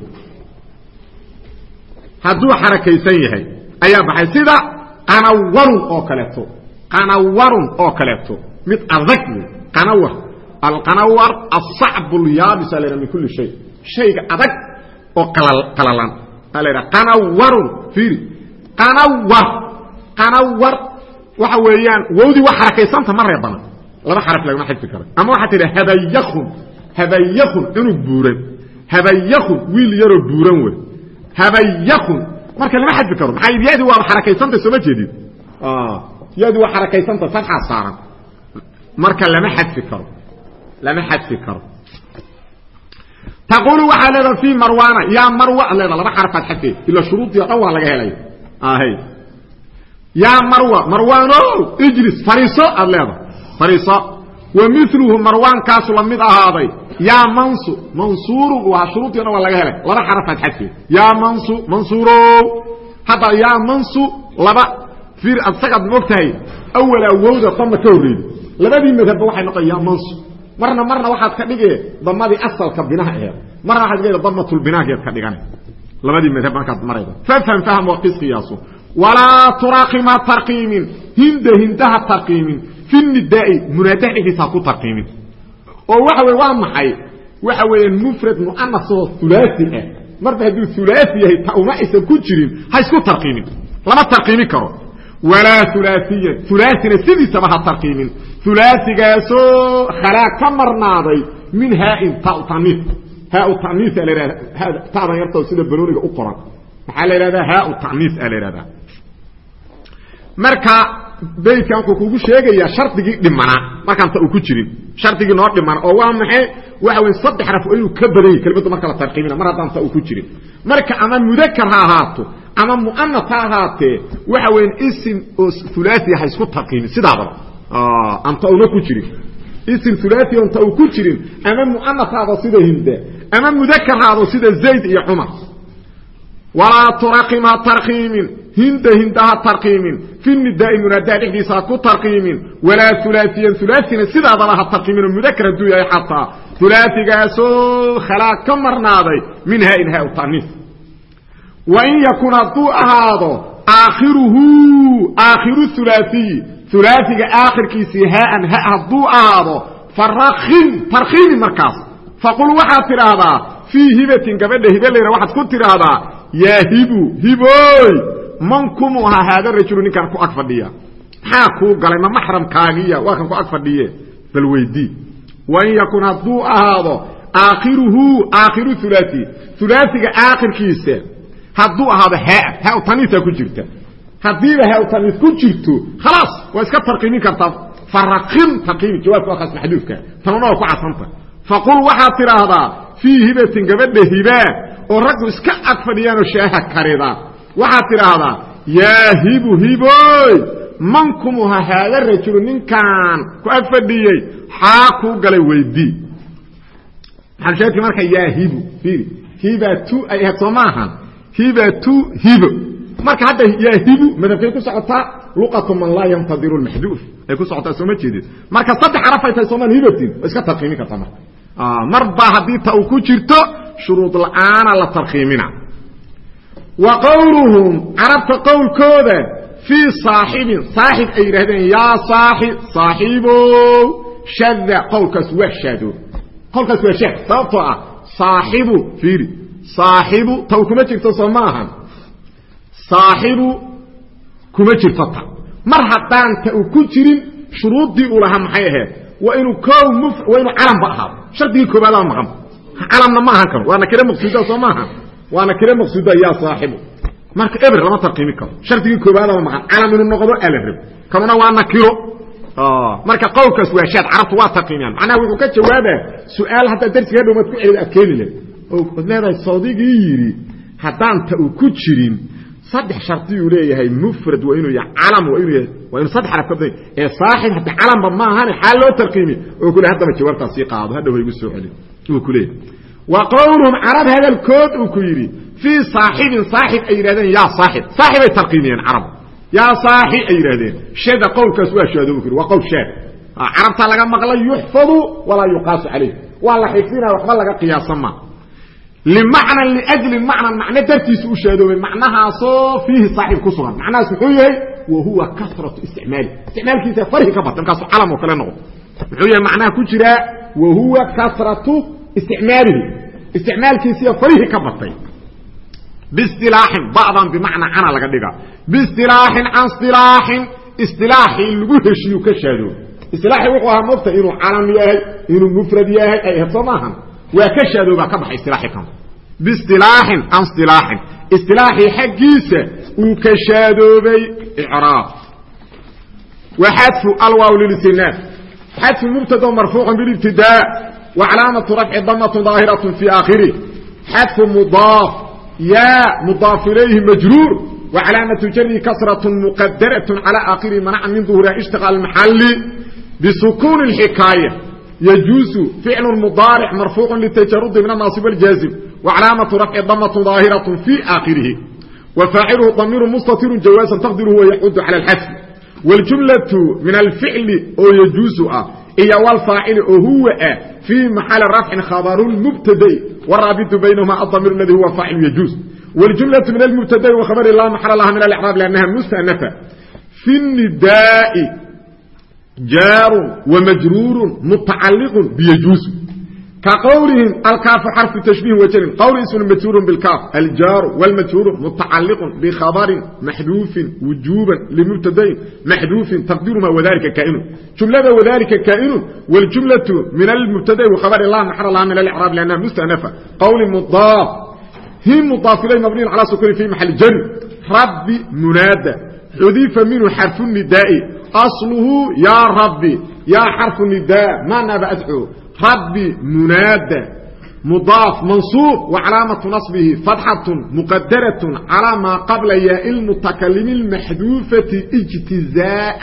Hadduu xarakaysan yahay ayaa baxay. Sida qanawarun oo kaleeto qanawarun oo kaleeto. Mid adag wey qanawar. Alqanawar asacb lyaabis a min kuli shay. Shayga adag oo qalalan. A la ydhaha qanawarun fiiri. Qanawar qanawar waxa weeyaan wowdii waa xarakaysanta ma reebana laba xaraf lagama xadfi karo. Ama waxaa tidha habayakun habayakun cunug buuran. Habayakun wiil yaroo buuran wey habayakun marka lama xadfi karo. Maxaa yadii waaba xarakaysanta sooma jeedid yadii waa xarakaysanta fatxaa saaran. Marka lama xadfi karo. Lama xadfi karo. Taqulu waxaa leedaha fi marwana yaa marwa leeda laba xarafaad xadfee ila shuruudii o dhan waa laga helay. Yaa marwa marwaano ijlis fariiso aad leedahay. Fariiso. Wa miluhu marwaankaasu la mid ahaaday. Yaa mansu mansuuru waa shuruudii o dhan waa laga helay. Laba xarafaad xadfee yaa mansu mansuurow hadda yaa mansu laba asagaad moogtahay awalaa wowda dama ka horreeyey labadii madhabba waxay noqon yaa mansu. Marna marna waxaad ka dhige damadii asalka binaha aheed marna waxaad dhigayda damatulbinaageed ka dhigan labadii madhab markaad marayda fafham fahm waa qis qiyaaso walaa turaaqima tarqiimin. Hinda hindaha tarqiimin. Fi nidaai munaadaha dhexdiisa ha ku tarqiimin. Oo waxa weye waa maxay? Waxa weeyaan mufrad mu'anasoo hulaasi ah marba hadduu hulaasi yahay ta uma aysan ku jirin ha isku tarqiimin. Lama tarqiimin karo walaa ulaaiyan ulaasina sidiisaba ha tarqiimin ulaasigaasoo khalaa ka marnaaday min haain tatanii haa taniis a lahahda tadan yartoo sida balooniga u qoran. Maxaa la yidhahdaa haa taniis a la yidhahdaa marka baydkan wuxuu kugu sheegayaa shardigii dhimanaa markaan ta uu ku jirin shardigii noo dhimana oo waa maxay? Waxa wey saddex raf inuu ka badan yahy kelimadu marka la tarqiimina mar haddaan ta uu ku jirin marka ama mudakar ha ahaato ama mu'anas ha ahaatee waxa weya isim oo ulaasiya ha isku tarqiimin. Sidaadaba. Anta una ku jirin. Isim ulaasi onta uu ku jirin ama mu'anas haado sida hinda ama mudakar haado sida zayd iyo cumar. Walaa turaqim ha tarqiimin. Hinda hinda ha tarqiimin fi nidaai munaadaa dhexdiisa ku tarqiimin. Walaa ulaasiyan ulaasina sidaadaba ha tarqiimin mudakar hadduu yahay xataa. Ulaasigaasoo khalaa ka marnaaday min haain haa taniis wain yakun hadduu ahaado aakhiruhu aakhiru ulaaiyi ulaaiga aakhirkiisii haaan ha hadduu ahaado farakin tarkiimi markaas. Faqul waxaad tidhaahdaa fii hibatin gabadha hibe layra waxaad ku tidhaahdaa yaa hibu hiboy man kumu ahaa haada rajulu ninkaan ku ag fadhiya. Maxaa kuu galay? Ma maxramkaagiya waa kan ku ag fadhiye. Bal weydii wain yakun hadduu ahaado aakhiruhu aakhiru ulaai ulaaiga aakhirkiisa hadduu ahaado haa ha taniisa ku jirta. Haddiiba ha taniis ku jirto khalaas waa iska tarqiimin kartaa farakin tarqiimi jawaabka waa kaas maxduufka tanuna waa ku casanta. Faqul waxaad tidhaahdaa fii hibatin gabadha hibaa oo raggu iska ag fadhiyaanoo shaaha karida waxaad tidhaahdaa yaa hibu hiboy man kumuha haada rajulu ninkaan ku ag fadhiyey xaa kuu galay weydii. Maxalsheedki marka yaa hibu fiiri hibatu ay ahayd soo maahan hibatu hibo. Marka hadda yaa hibu madabkay ku socotaa luqatu man laa yantadiru maxduuf. Ay ku socotaa sooma jeedid marka saddex xarafay tahay soomaan hibatin waa iska tarkiimin kartaa marka. Marba haddii ta uu ku jirto shuruud la'aana la tarkiimina wa qowluhum carabta qowlkooda fii saaxibin. Saaxib ay yidhahdeen yaa saaxib saaxiibow shada qowlkaas waa shaado qowlkaas waa shaad sababtoo ah saaxibu fiiri. Saaxibu taw kuma jirto soo ma ahan. Saaxibu kuma jirto ta. Mar haddaan ta uu ku jirin shuruuddii uu lahaa maxay ahayd? Waa inuu koow m waa inuu calamba ahaado shardigii koobaadaba maqan calamna waa nakire maqsuuda yaa saaxibu. Marka eber lama tarqiimi karo. Shardigii koobaadaba maqan calam inuu noqdo ala rab kanuna waa nakiro. Marka qowlkaas waa shaad carabtu waa tarqiimiyaan macnaha wuxuu ka jawaabaa su'aal haddaa darsiga hadhow maad ku celida aad keeni leh od leedahay sawdigii yidhi haddaan ta uu ku jirin saddex shardiyuu leeyahay mufrad waa inuu yahay calam waa inuu yahay waa inu saddex xaraf ka badan ee saaxib hadda calanba ma ahane xaal loo tarqiimi oo kule haddaba jawaabtaas sii qaado hadhow ha igu soo celin. Uu ku leeyahay wa qowluhum carab hadalkood uu ku yidhi fii saaxibin saaxib ay yidhahdeen yaa saaxib. Saaxibay tarqiimiyeen carab yaa saaxib ay yidhahdeen shada qowlkaas waa shaado ku yidhi waa qowl shaad carabta laga maqlay yuxfadu walaa yuqaasu calayh waa la xifdinaya waxba laga qiyaasa ma. Limacnan liajli macnan macno dartiisa u shaadoobay macnahaasoo fiihi saaxiib ku sugan. Macnahaas muxuu yahay wa huwa kasratu isticmaali. Isticmaalkiisa farhi ka bata markaasu calam oo kale noqdo muxuu yahay macnaha ku jiraa wa huwa kasratu isticmaalihi isticmaalkiisiiyo farihii ka batay. Bisilaaxin ba'dan bimacnaa cana laga dhiga bisilaaxin can silaaxin isilaaxii lagu heshiiyu ka shaadoob isilaaxii wuxuu ahaa mogta inuu calam yahay inuu mufrad yahay ay ahayd soo maahan. Waa ka shaadoobaa ka baxay isilaaxii kan. Bisilaaxin can silaaxin isilaaxii xaggiisa uu ka shaadoobay icraab wa xadfu alwaaw lilistinaaf xadfu mubtada marfuucu bilibtidaa wacalaamatu rafci damatun daahiratun fii aakhirih xadfu mudaaf yaa mudaaf ilayhi majruur wacalaamatu jari kasratun muqadaratun calaa aakhirihi manaca min duhuriha ishtiqa almaxalli bisukuuni alxikaaya yajuusu ficlu mudaaric marfuucu litajarudi min annaasib aljaazim wacalaamatu rafci damatun daahiratun fii aakhirihi wa faaciluhu damiiru mustatiru jawaasan taqdiruhu wa yacudu cala alxadfi والجملة من الفعل oo يجuز ah iyo والفاaعل oo هو ah في محل رفع خبر المبتدي والرابط بينهما الضمير الذي هو فاعل يجuز والجملة من المبتدي وخبر لا محل لها من الإعراب لأنها مستأنفة في النداء jaar وmajruur mتacaliq byjuز kaqwlihim alkaafu xarfu tashbiih wajrin qwl ismu majhuurun bikaaf aljaaru wlmajhuuru mutacaliqun bikhabarin maxduufin wujuuban limubtadain maxduufin taqdirumaa wadalika kaainun jumlada wadalika kaainun wljumlatu min almubtadai wkhabari la maxar laha min alcraab lannaha mustanafa qawli mudaaf hi mudaafilay mabniyin cala sukuni fi maxali jari rabbi munaada xudifa minhu xarfu nidaai asluhu yaa rabbi yaa xarfu nidaa ma naaba adxo ربي منادى مضاف منصوب وعلامة نصبه فتحة مقدرة على ما قبل ياء المتكلم المحذوفة اجتزاء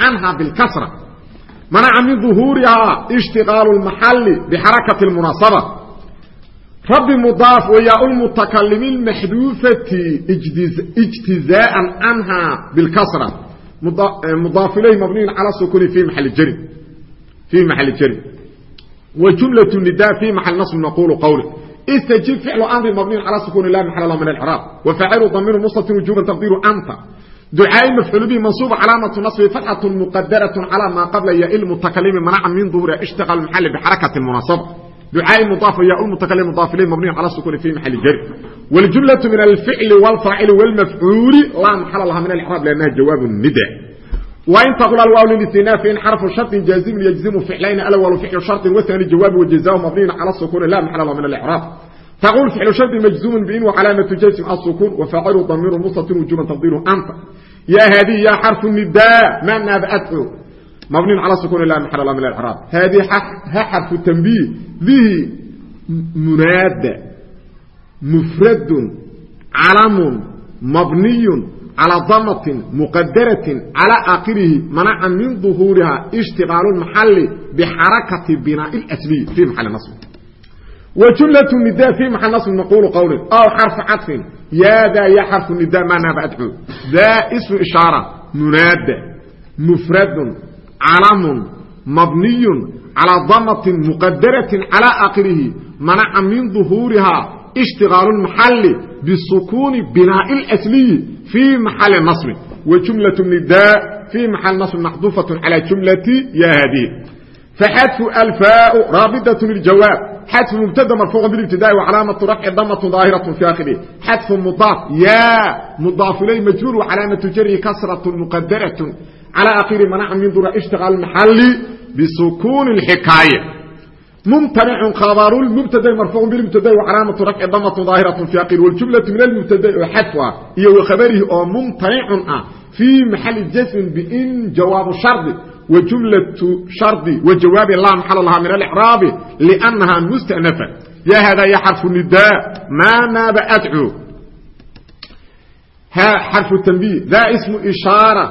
عنها بالكسرة منع من ظهورها اشتغال المحل بحركة المناصبة ربي مضاف وياء المتكلم المحذوفة اجتزاء عنها بالكسرة مضاف إليه مبني على السكون في محل جر في محل جر وجملة النداء في محل نصب نقول قوله استجيب فعل أمر مبني على السكون لا محل له من الإعراب وفاعل ضمير مستتر وجوبا تقدير أنت دعاء مفعول به منصوب علامة نصب فتحة مقدرة على ما قبل ياء المتكلم منع من ظهور اشتغل المحل بحركة المناصبة دعاء مضاف ياء المتكلم مضاف إليه مبني على السكون في محل جر والجملة من الفعل والفاعل والمفعول لا محل لها من الإعراب لأنها جواب النداء وإن تقول الواو للاستئناف إن حرف شرط جازم يجزم فعلين الأول فعل شرط والثاني جواب وجزاء مبني على السكون لا محل له من الإعراب تقول فعل شرط مجزوم بإن وعلامة جزم السكون وفاعل ضمير مستتر وجوبا تقديره أنت يا هذه يا حرف النداء ما نبأته مبني على السكون لا محل له من الإعراب هذه حرف التنبيه به منادى مفرد علم مبني على ضمة مقدرة على آخره منع من ظهورها اشتغال المحل بحركة بناء الأسلي في محل نصب وجملة النداء في محل نصب نقول قوله أو حرف عطف يا ذا يا حرف النداء ما نبأته ذا اسم إشارة منادى مفرد علم مبني على ضمة مقدرة على آخره منع من ظهورها اشتغال المحل بالسكون بناء الأسلي في محل النصب وجملة النداء في محل نصب محذوفة على جملة يا هذه فحذف الفاء رابطة للجواب حذف مبتدا مرفوع بالابتداء وعلامة رفع ضمة ظاهرة في آخره حذف مضاف يا مضاف إليه مجرور وعلامة جره كسرة مقدرة على آخر منع من ذرة اشتغال المحل بسكون الحكاية mumtanicun khabarulmubtaday marfuucun bilmubtaday wacalaamatu rafci damatu daahiratu fi aqil waljumlatu min almubtaday oo xadwa iyo wakhabarihi oo mumtanicun ah fii maxali jasmin bin jawaabu shardi wajumlatu shardi wajawaabi laa maxala lahaa min alicraabi liannaha mustanafa yaa haadaa ya xarfu nidaa maa naaba adcu ha xarfu tanbiih daa ismu ishaara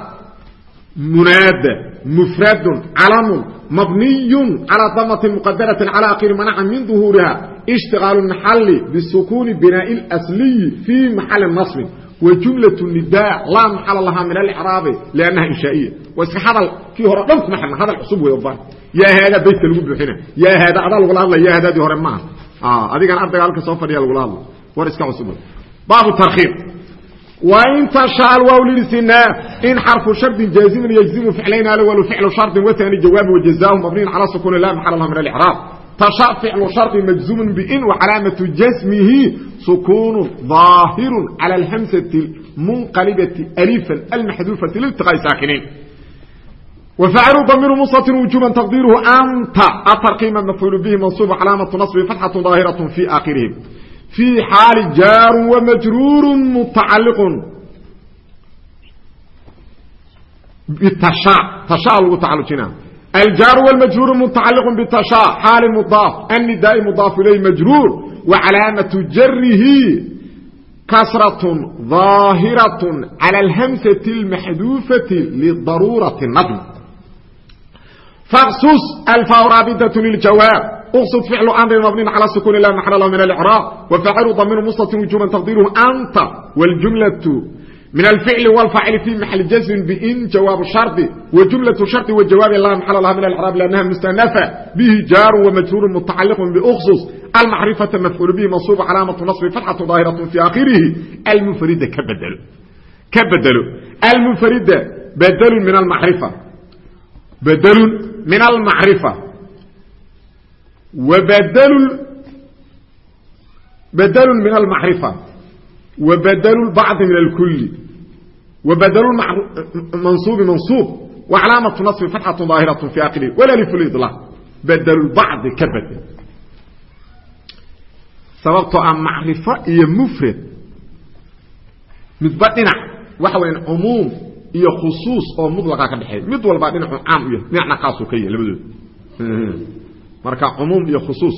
munaada ذا اسم اشاره منادى مفرد علم مبني على ضمة مقدرة على آخر منع من ظهورها اشتغال المحل بالسكون بناء الأصلي في محل النصب وجملة النداء لا محل لها من الإعراب لأنها إنشائية وإسك هذا كي هو رقمك محل هذا العصب ويضان يا هذا بيت الوب هنا يا هذا هذا الغلال يا هذا دي هو رمان آه هذه كان أرضي قالك سوف يا الغلال ورسك عصب باب الترخيب وإن تشاء الواو للاستئناف إن حرف شرط جازم يجزم فعلين الأول فعل شرط وثاني جواب وجزاء مبني على سكون لا محل لها من الإعراب تشاء فعل شرط مجزوم بإن وعلامة جسمه سكون ظاهر على الهمسة المنقلبة ألفا المحذوفة لالتقاء ساكنين وفعل ضمير مصة وجوبا تقديره أنت الترقيم المفعول به منصوب علامة نصب فتحة ظاهرة في fii xaali jaarun wa majruurun mutacalliqun bitashaa tashaa lagu tacalujina aljaaru wlmajruuru mutacalliqun bitashaa xaali mudaaf annidaai mudaafu ilayh majruur wa calaamatu jarihi kasratun daahiratun cala alhamsati almaxduufati lidaruurati najm faksus alfaa raabidatun liljawaab اقصد فعل امر مبني على سكون لا محل له من الاعراب وفعل ضمير مستتر وجوبا تقديره انت والجمله من الفعل والفاعل في محل جزم بإن جواب شرط وجملة شرط والجواب لا محل لها من الإعراب لأنها مستأنفة به جار ومجرور متعلق بأخصص المعرفة مفعول به منصوب علامة نصب فتحة ظاهرة في آخره المفردة كبدل كبدل المفردة بدل من المعرفة بدل من المعرفة وبدل بدل من المعرفة وبدل البعض من الكل وبدل المنصوب منصوب وعلامة نصب فتحة ظاهرة في آخره ولا لف الإضلاع بدل البعض كبدل sababtoo ah macrifo iyo mufrad midba dhinac waxa weyan cumuum iyo khusuus oo mudlaqa ka dhexeeya mid walbaa dhinacuu caam u yahay dhinacna kaasuu ka yahay labadooda marka cumuum iyo khusuus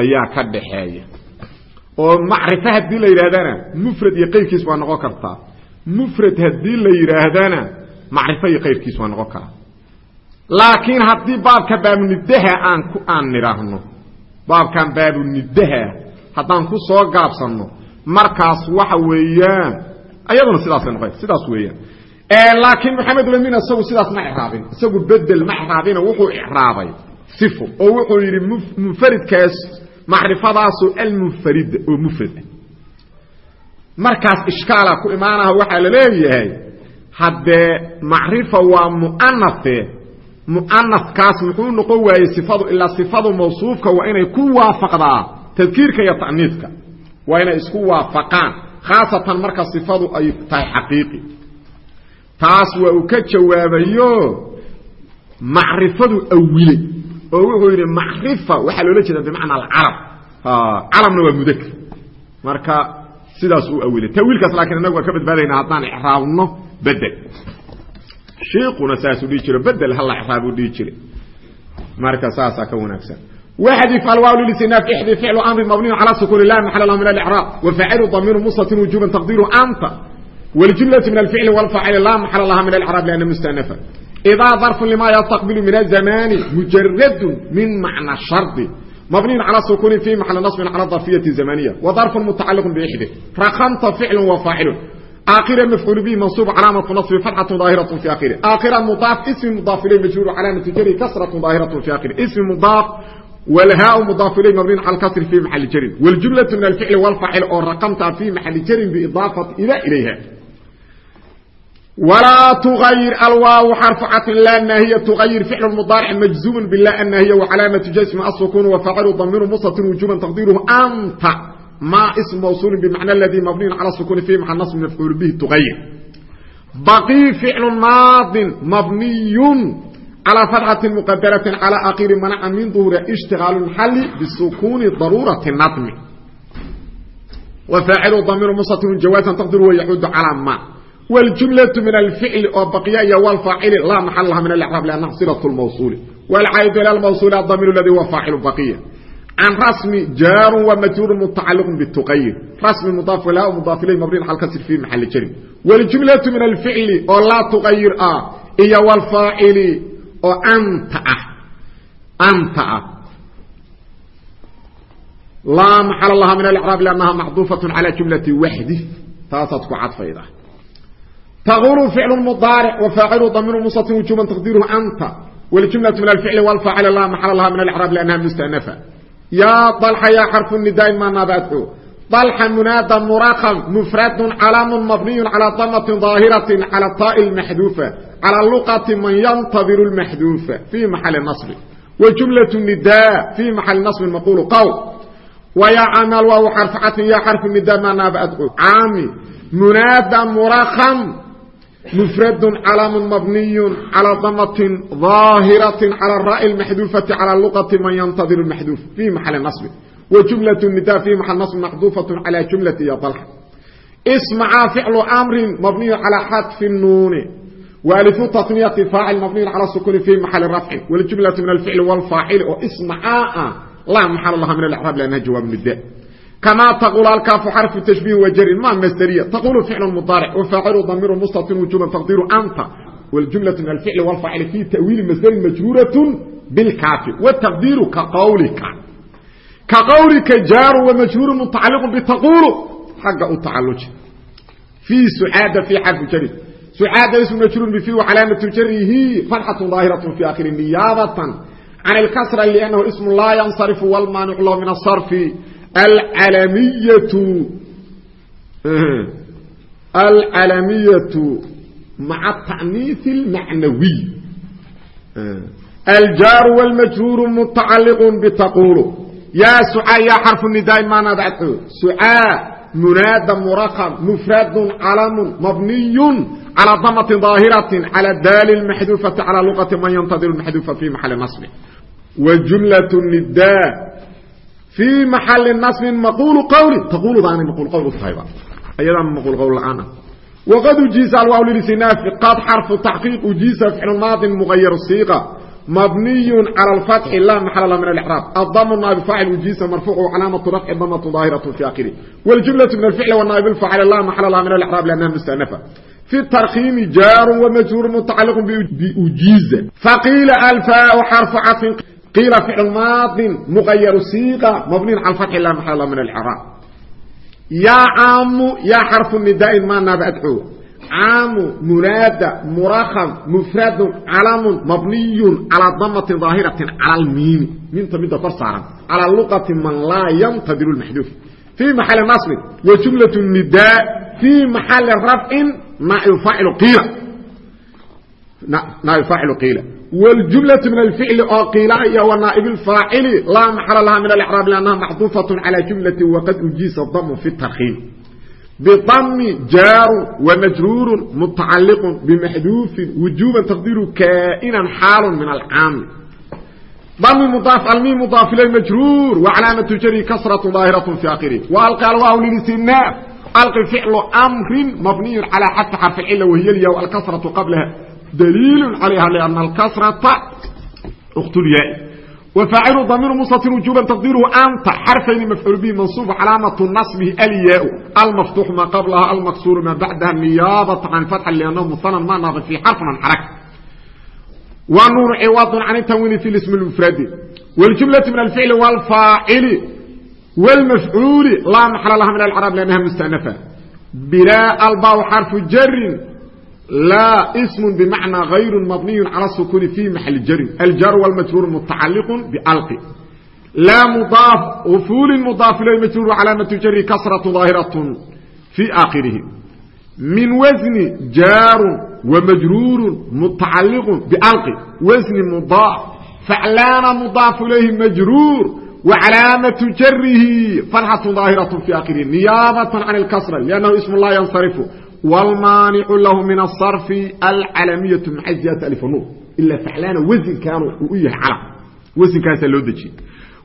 ayaa ka dhaxeeya oo macrifo haddii la yidhaahdana mufrad iyo qayrkiis waa noqon kartaa mufrad haddii la yidhaahdana macrifo iyo qayrkiis waa noqon karaa laakiin haddii baabka baabunidaha aan ku aan nidhaahno baabkan baabunidaha haddaan ku soo gaabsanno markaas waxa weeyaan ayaduna sidaasay noqon sidaas weeyaan. Laakiin maxamed ulamin isagu sidaas ma icraabin isagu bedel ma icraabina wuxuu icraabay sifo oo wuxuu yidhi munfaridkaas macrifadaasu almunfarid oo mufrad ah. Markaas ishkaala ku imaanaha waxaa la leeyahay haddee macrifa waa mu'anafe mu'anafkaas muxuu noqon waayey sifadu ilaa sifadu mawsuufka waa inay ku waafaqdaa tadkiirka iyo ta'niidka. Waa inay isku waafaqaan khaasatan marka sifadu ay tahay xaqiiqi. Taas waa uu ka jawaabayo macrifadu awile oo wuxuu yidhi macrifa waxaa loola jeeda bimacna alcalam calamna waa mudakr marka sidaas uu awilay tawiilkaas laakiin innagu waa ka badbaadaynaa haddaan icraabno bedel shiiquna saasuu dhihi jiro bedel halla icraabuu dhihi jiray marka saasaa ka wanaagsan وحذف الواو للاستئناف احذف فعل امر مبني على سكون لا محل له من الاعراب وفاعل ضمير مستتر وجوبا تقديره انت والجمله من الفعل والفاعل لا محل لها من الاعراب لانه مستأنفه إذا ظرف لما يستقبل من الزمان مجرد من معنى الشرط مبني على سكون في محل نصب على الظرفية الزمانية وظرف متعلق بإحده رقمت فعل وفاعل آخر مفعول به منصوب علامة نصب فتحة ظاهرة في آخره آخر مضاف اسم مضاف إليه مجرور علامة جري كسرة ظاهرة في آخره اسم مضاف والهاء مضاف إليه مبني على الكسر في محل جر والجملة من الفعل والفاعل أو رقمت في walaa tuayir alwaaw xarfu caطin laa naahiya tuayir ficlu mudaaric majzuumu bila naahiya wacalaamatu jasmi asukun wafaacilu damiru musatin wujuban taqdiiruhu anta ma ism mawsuuli bimacna aladii mabniyun cala sukuni fihi maca nasb mafcuul bihi tuayir baqii ficlu maadin mabniyun calaa fatxati muqadarati calaa akiri manaca min duhura ishtigaalu xali bisukuuni daruurati nadmi wafaacilu damiru musatin jawaasan taqdiru wa yaxudu calaa ma تقديره يحد على ما والجملة من الفعل وبقية والفاعل لا محل لها من الإعراب لأنها صلة الموصول والعائد إلى الموصول الضمير الذي هو فاعل بقية عن رسم جار ومجرور متعلق بالتغير رسم مضاف له ومضاف إليه مبني على الكسر في محل جر والجملة من الفعل ولا تغير آه إيا والفاعل وأنت أه أنت أه لا محل لها من الإعراب لأنها معطوفة على جملة وحده taasaad ku cadfayda taqulu ficlu mudaaric wafaacilu damiru mustatin wujuban taqdiiruhu anta waljumlatu min alficli walfaacil la maxala laha min alcraab liannaha mustanafa yaa dalxa yaa xarfu nidaai ma nabadcu dalxa munaada murakam mufradun calaamun mabniyun calaa damatin daahiratin cala taai lmaxduufa cala luqati man yantadiru lmaxduufa fii maxali nasbi wajumlatu nida fii maxali nasbin maqulu qowl wayaa camal waaw xarfacatin yaa xarfu nida ma nabadcu caami munaada murakam مفرد علم مبني على ضمة ظاهرة على الراء المحذوفة على لغة من ينتظر المحذوف في محل نصب وجملة النداء في محل نصب محذوفة على جملة يا طلحة اسمع فعل أمر مبني على حذف النون وألف تثنية فاعل مبني على السكون في محل رفع والجملة من الفعل والفاعل واسمع لا محل الله من الإعراب لأنها جواب النداء كما تقول الكاف حرف التشبيه وجر ما مصدريه تقول فعل مضارع وفاعل ضمير مستتر وجوبا تقدير انت والجمله من الفعل والفاعل في تاويل مصدر مجروره بالكاف والتقدير كقولك كقولك جار ومجرور متعلق بتقول حق التعلق في سعاده في حرف جر سعاده اسم مجرور بفي وعلامه جره فتحه ظاهره في اخر نيابه عن الكسره لانه اسم لا ينصرف والمانع له من الصرف العلمية العلمية مع التعنيث المعنوي الجار والمجرور متعلق بتقول يا سعاء يا حرف النداء ما نبعته سعاء منادى مرقم مفرد علم مبني على ضمة ظاهرة على الدال المحذوفة على لغة من ينتظر المحذوفة في محل نصب fii maxali nasbin maquulu qawli taquludaana maquul qawl u tahayba ayadaana maquul qawl la'aan ah waqad ujiisa alwaaw lilisnaafi qad xarfu taxqiiq ujiisa ficlu maadin muqayar siiqa mabniyun cala alfatxi laa maxala la min alixraab addamu naabi faacil ujiisa marfuucu calaamatu rafci damatu daahiratu fi akhirih waljumlatu min alficli wanaabi lfaacil laa maxala laha min alixraab liannaha mustanafa fi tarkiimi jaarun wamajhuurun mutacaliqun biujiiza faqiila alfaau xarfu cadfin iila ficl maadin muqayaru siiqa mabniin cala fatxi lah maxal min alciraaq yaa caamu yaa xarfu nidaain maa naaba adcoo caamu munaada murakham mufradun calamun mabniyun calaa damatin daahiratin cala almiimi. Minta midda kor saaran. Calaa luqati man laa yantadiru lmaxduuf fii maxali nasrin wa jumlat nidaa fii maxali rafcin naaibu faacilu qiila. قيل والجملة من الفعل أو قيل ونائب الفاعل لا محل لها من الإعراب لأنها محذوفة على جملة وقد أجيس الضم في الترخيم بضم جار ومجرور متعلق بمحذوف وجوبا تقدير كائنا حال من العام ضم مضاف الميم مضاف اليه مجرور وعلامة جري كسرة ظاهرة في آخره وألقى الواو للاستئناف ألقي فعل أمر مبني على حتى حرف العلة وهي الياء والكسرة قبلها دليل عليها لأن الكسرة أخت الياء وفاعل ضمير مستتر وجوبا تقديره أنت حرفين مفعول به منصوب علامة نصبه الياء المفتوح ما قبلها المكسور ما بعدها نيابة عن فتح لأنه مثنى ما ناظر في حرف من حركة والنور عوض عن التنوين في الاسم المفرد والجملة من الفعل والفاعل والمفعول لا محل لها من العرب لأنها مستأنفة بلا الباء حرف جر لا اسم بمعنى غير مبني على السكون في محل جر الجر والمجرور متعلق بألق لا مضاف وفول مضاف إليه مجرور علامة جر كسرة ظاهرة في آخره من وزن جار ومجرور متعلق بألق وزن مضاف فعلان مضاف إليه مجرور وعلامة جره فتحة ظاهرة في آخره نيابة عن الكسرة لأنه اسم الله ينصرف والمانع له من الصرف العلمية مع زيادة ألف النور إلا فعلان وزن كانوا وإيه علم وزن كان سلودجي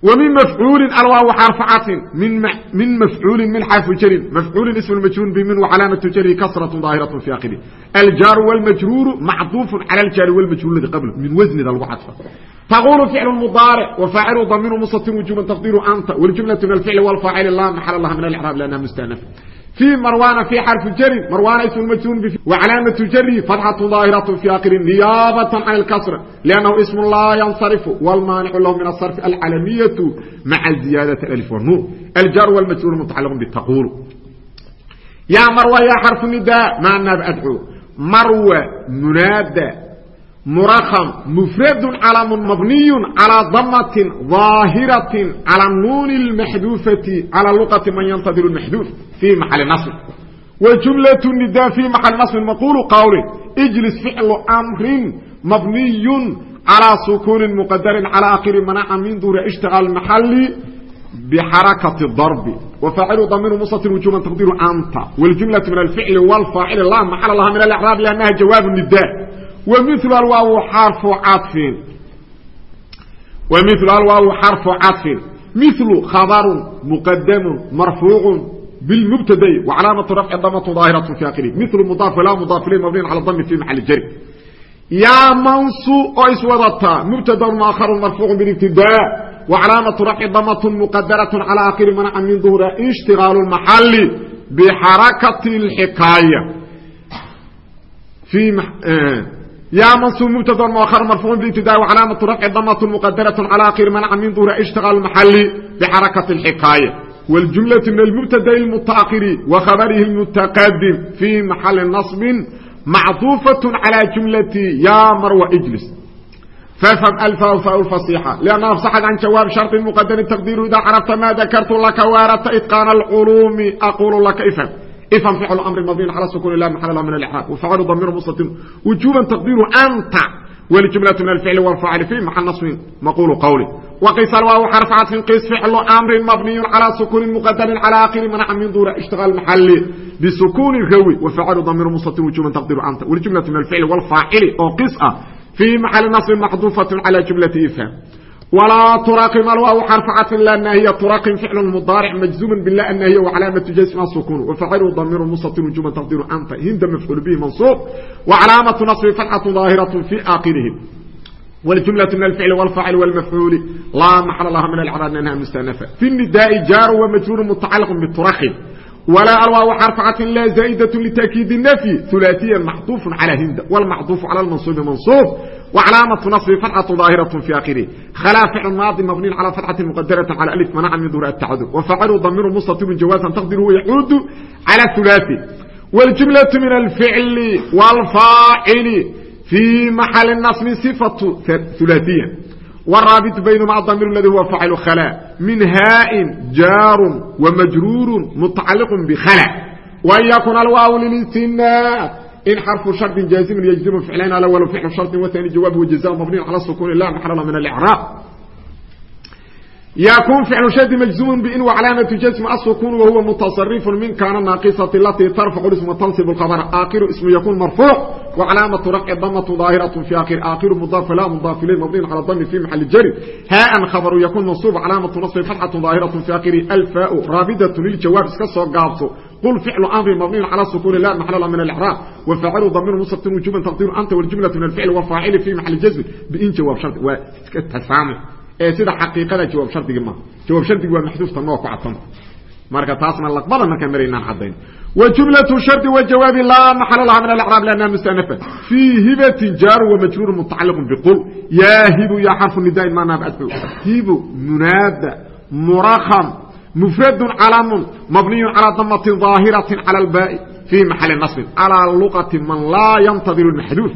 ومن مفعول الواو حرف عطف من من مفعول من حرف جر مفعول اسم المجرور بمن وعلامة جره كسرة ظاهرة في آخره الجار والمجرور معطوف على الجار والمجرور الذي قبله من وزن ذا الوعطف تقول فعل مضارع وفاعل ضمير مستتر وجوبا تقدير أنت والجملة من الفعل والفاعل لا محل الله من الإعراب لأنها مستأنفة في مروان في حرف جر مروان اسم المجرور بفي وعلامة جره فتحة ظاهرة في آخر نيابة عن الكسر لأنه اسم الله ينصرف والمانع له من الصرف العلمية مع زيادة الألف والنور الجر والمجرور متعلق بالتقول yaa marwa yaa xarfu nidaa maanaab adcu marwa munaada murakam mufradun calamun mabniyun calaa damatin daahiratin cala nuuni lmaxduufati cala luqati man yantadiru maxduuf fii maxali nasb wa jumlatu nidaa fii maxali nasbin maqulu qawlin ijlis ficlu amrin mabniyun calaa sukuunin muqadarin cala akhiri manaca min duuri ishtiqaal maxali bxarakati darbi wafaacilu damiru mustatir wujuban taqdiru anta wاljumlaةu min alficli wاlfaacili laa maxala laha min alcraab lannaha jawaabu nida wmil alwaawu xarfu caطfin wmil alwaawu xarfu caطfin milu khabarun muqadamu marfuucu bilmubtada'i wacalaamatu rafci damatu daahiraة fi akhirihi milu mudaaf la mudaaf ilay mabniin cala dami fi maxali jari yaa mansu oo iswadataa mubtadaun muaharu marfuucu biاbtidaa وcلاaمة رفع dmة مqdرة على akhر mنca min ظهر اشhتiغاaل المحل بxaركة الحكاaية ya mنصوب مبتd مؤخر مرفوع بابتداء وcلاaمة رفع dmة مqdرة على akhر mنca min ظهر اشhتiغاaل المحل بxaركة الحكاaية والجملة من المبتدأ المتأخر وخبره المتقدم في محل نصب معطوفة على جملة ya mrو اجلس فافهم الفاء فاء الفصيحة لأن أفصحت عن جواب شرط مقدر تقدير إذا عرفت ما ذكرت لك وارت إتقان العلوم أقول لك ifham ficlu amrin mabniyun cala sukuun ilah maxalha min alixraab wafaclu damiru mustatim wujuban taqdiiru anta waljumlatu min alficli walfacili fi maxa nasbin maquulu qawli waqisan waa waxa rafcatin qiis ficlu amrin mabniyun calaa sukuunin muqadarin cala akhiri manca min duura ishtiqaal maxali bisukuuni rawi wafaclu damiru mustatim wujuban taqdiiru anta waljumlatu min alficli walfaacili oo qis ah fii maxali nasbin maxduufatun cala jumlati ifham ولا تراقم الواو حرف عطف لأن هي تراقم فعل مضارع مجزوم بالله أن هي وعلامة جزم السكون وفعله ضمير مستتر جمع تقدير أنت هند مفعول به منصوب وعلامة نصب فتحة ظاهرة في آخره والجملة من الفعل والفاعل والمفعول لا محل لها من الإعراب لأنها مستأنفة في النداء جار ومجرور متعلق بالتراقم ولا الواو حرف عطف لا زائدة لتأكيد النفي ثلاثيا محطوف على هند والمحطوف على المنصوب منصوب وعلامة نصب فتحة ظاهرة في آخره خلا فعل ماضي مبني على فتحة مقدرة على ألف منع من ظهور التعذر وفعله ضمير مستتر جوازا تقدره يعود على الثلاثي والجملة من الفعل والفاعل في محل النصب صفة ثلاثية والرابط بين مع الضمير الذي هو فاعل خلاء من هاء جار ومجرور in xarfu shardin jaazimun yajzimu ficlayn al wala ficlu shardin watani jawaab wa jazaan mabniyn cala sukuuni la maxrama min alcraaq لا محل من الإعراب يكون فعل شد مجزوم بإن وعلامة جزم السكون وهو متصرف من كان ناقصة التي ترفع الاسم وتنصب الخبر آخر اسم يكون مرفوع وعلامة رفع الضمة ظاهرة في آخر آخر مضاف لا مضاف إليه مبني على الضم في محل الجر هاء خبر يكون منصوب علامة نصب فتحة ظاهرة في آخر الفاء رابدة للجواب اسكسو قابسو قل فعل أمر مبني على السكون لا محل من الإعراب وفاعل ضمير مستتر وجوبا تقدير أنت والجملة من الفعل والفاعل في محل جزم بإن جواب شرط وتسامح ee sida xaqiiqada jawaab shardigii maaha jawaab shardigi waa maxduufta noo ku cadsanta marka taasna laqbada markaan maraynaan caddayn. Wajumlau shardi wajawaabi laa maxala laha min alacraab liannaha mustanafa fii hibatin jaaru wamajruuru mutacaliqun biqul. Yaa hibu yaa xarfu nidaain ma naafcu hibu munaada murakam mufradun calamun mabniyun calaa damatin daahiratin cala albaai fii maxali nasbin. Calaa luqati man laa yantadiru maxduuf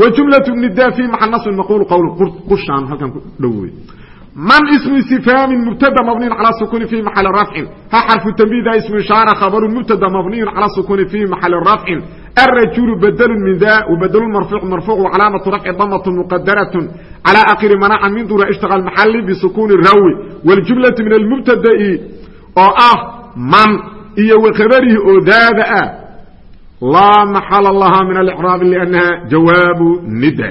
wajumlau nidaa fii maxal nasbin maquulu qowlin qushaan halkan ku dhowoy man ismu istifhaamin mubtada mabniyun calaa sukuuni fii maxali rafcin ha xarfu tambiida ismu ishaara khabarun mubtada mabniyun calaa sukuuni fii maxali rafcin alrajulu badelun min da wbadelu marfuuc marfuuc calaamatu rafci damatu muqadaratun calaa akhiri manaca min dura ishtaqa maxali bisukuuni rawi. Waljumlatu min almubtada'i oo ah man iyo wakhabarihi oo daada ah laa maxala laha min alcraabi lanaha jawaabu nida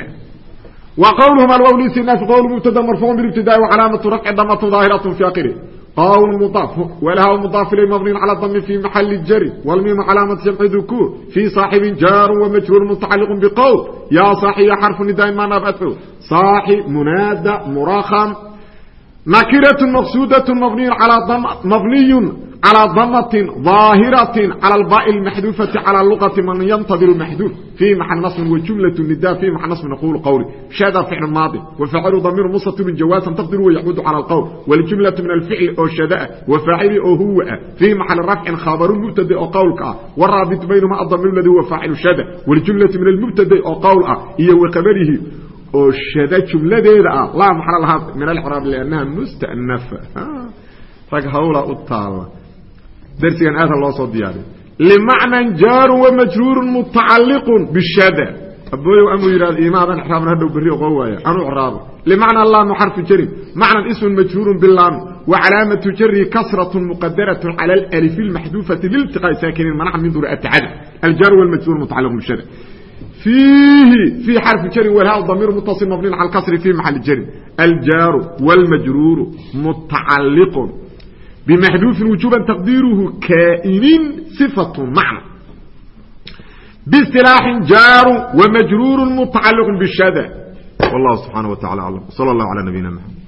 الواو للسناس قول مبتدا مرفوع بالابتداء وعلامة رفع ضمة ظاهرة في آخره قول مضاف ولها مضاف إليه مبني على الضم في محل الجر والميم علامة جمع ذكور في صاحب جار ومجرور متعلق بقول يا صاحي حرف نداء ما نبأته صاحب منادى مراخم نكرة مقصودة مبني على ضم مبني calى damatin ظaahiraةi calى اlbaء الmaxduufati calى luqati man yntadiru maxduuf fii maxal naصbin wajumlaة nida fii maxal naصbin naqulu qowli shada ficl maadi wafaacilu damiru mustatirun jawaasan taqdiru wayaxudu calى اlqowl wاljumlaةu min alficli oo shadaa wafaacili oo huwa ah fii maxali rafcin khabaru mubtade oo qowlka ah waraabitu baynahuma adamiru ladi huwa faacilu shada wاljumlaةu min almubtade oo qowl ah iyo wakabarihi oo shada jumladeeda ah. Laa maxal lahaa? Min alcraab lأnnaha mustanafa. Rag hawla u taala darsigan aada loo soo diyaariyo limacnan jaarun wamajruurun mutacalliqun bishada. Abooyow amuu yidhahdo imaadan ixraabna hadhow berri oqon waaya anu ixraabo limacnan laamu xarfu jarin macnan ismun majruurun bilaam wa calaamatu jarihi kasratun muqadaratun cala alalifi lmaxduufati liltiqaa'i saakiniin. Manaca min duri atacada aljaaru walmajruur mutacalliqun bishada fiihi fii xarfi jarin walhaa damiir mutasil mabniin cala alkasri fii maxali jarin aljaaru walmajruuru mutacalliqun bmaxduufin wujuban taqdiiruhu kaa'inin صifaة macna biاsطilaaxin jaaru wamajruuru mutacaliq bshada wallahu subxaanaه wa tacala aclam slى اllah alى nabiyina mxamed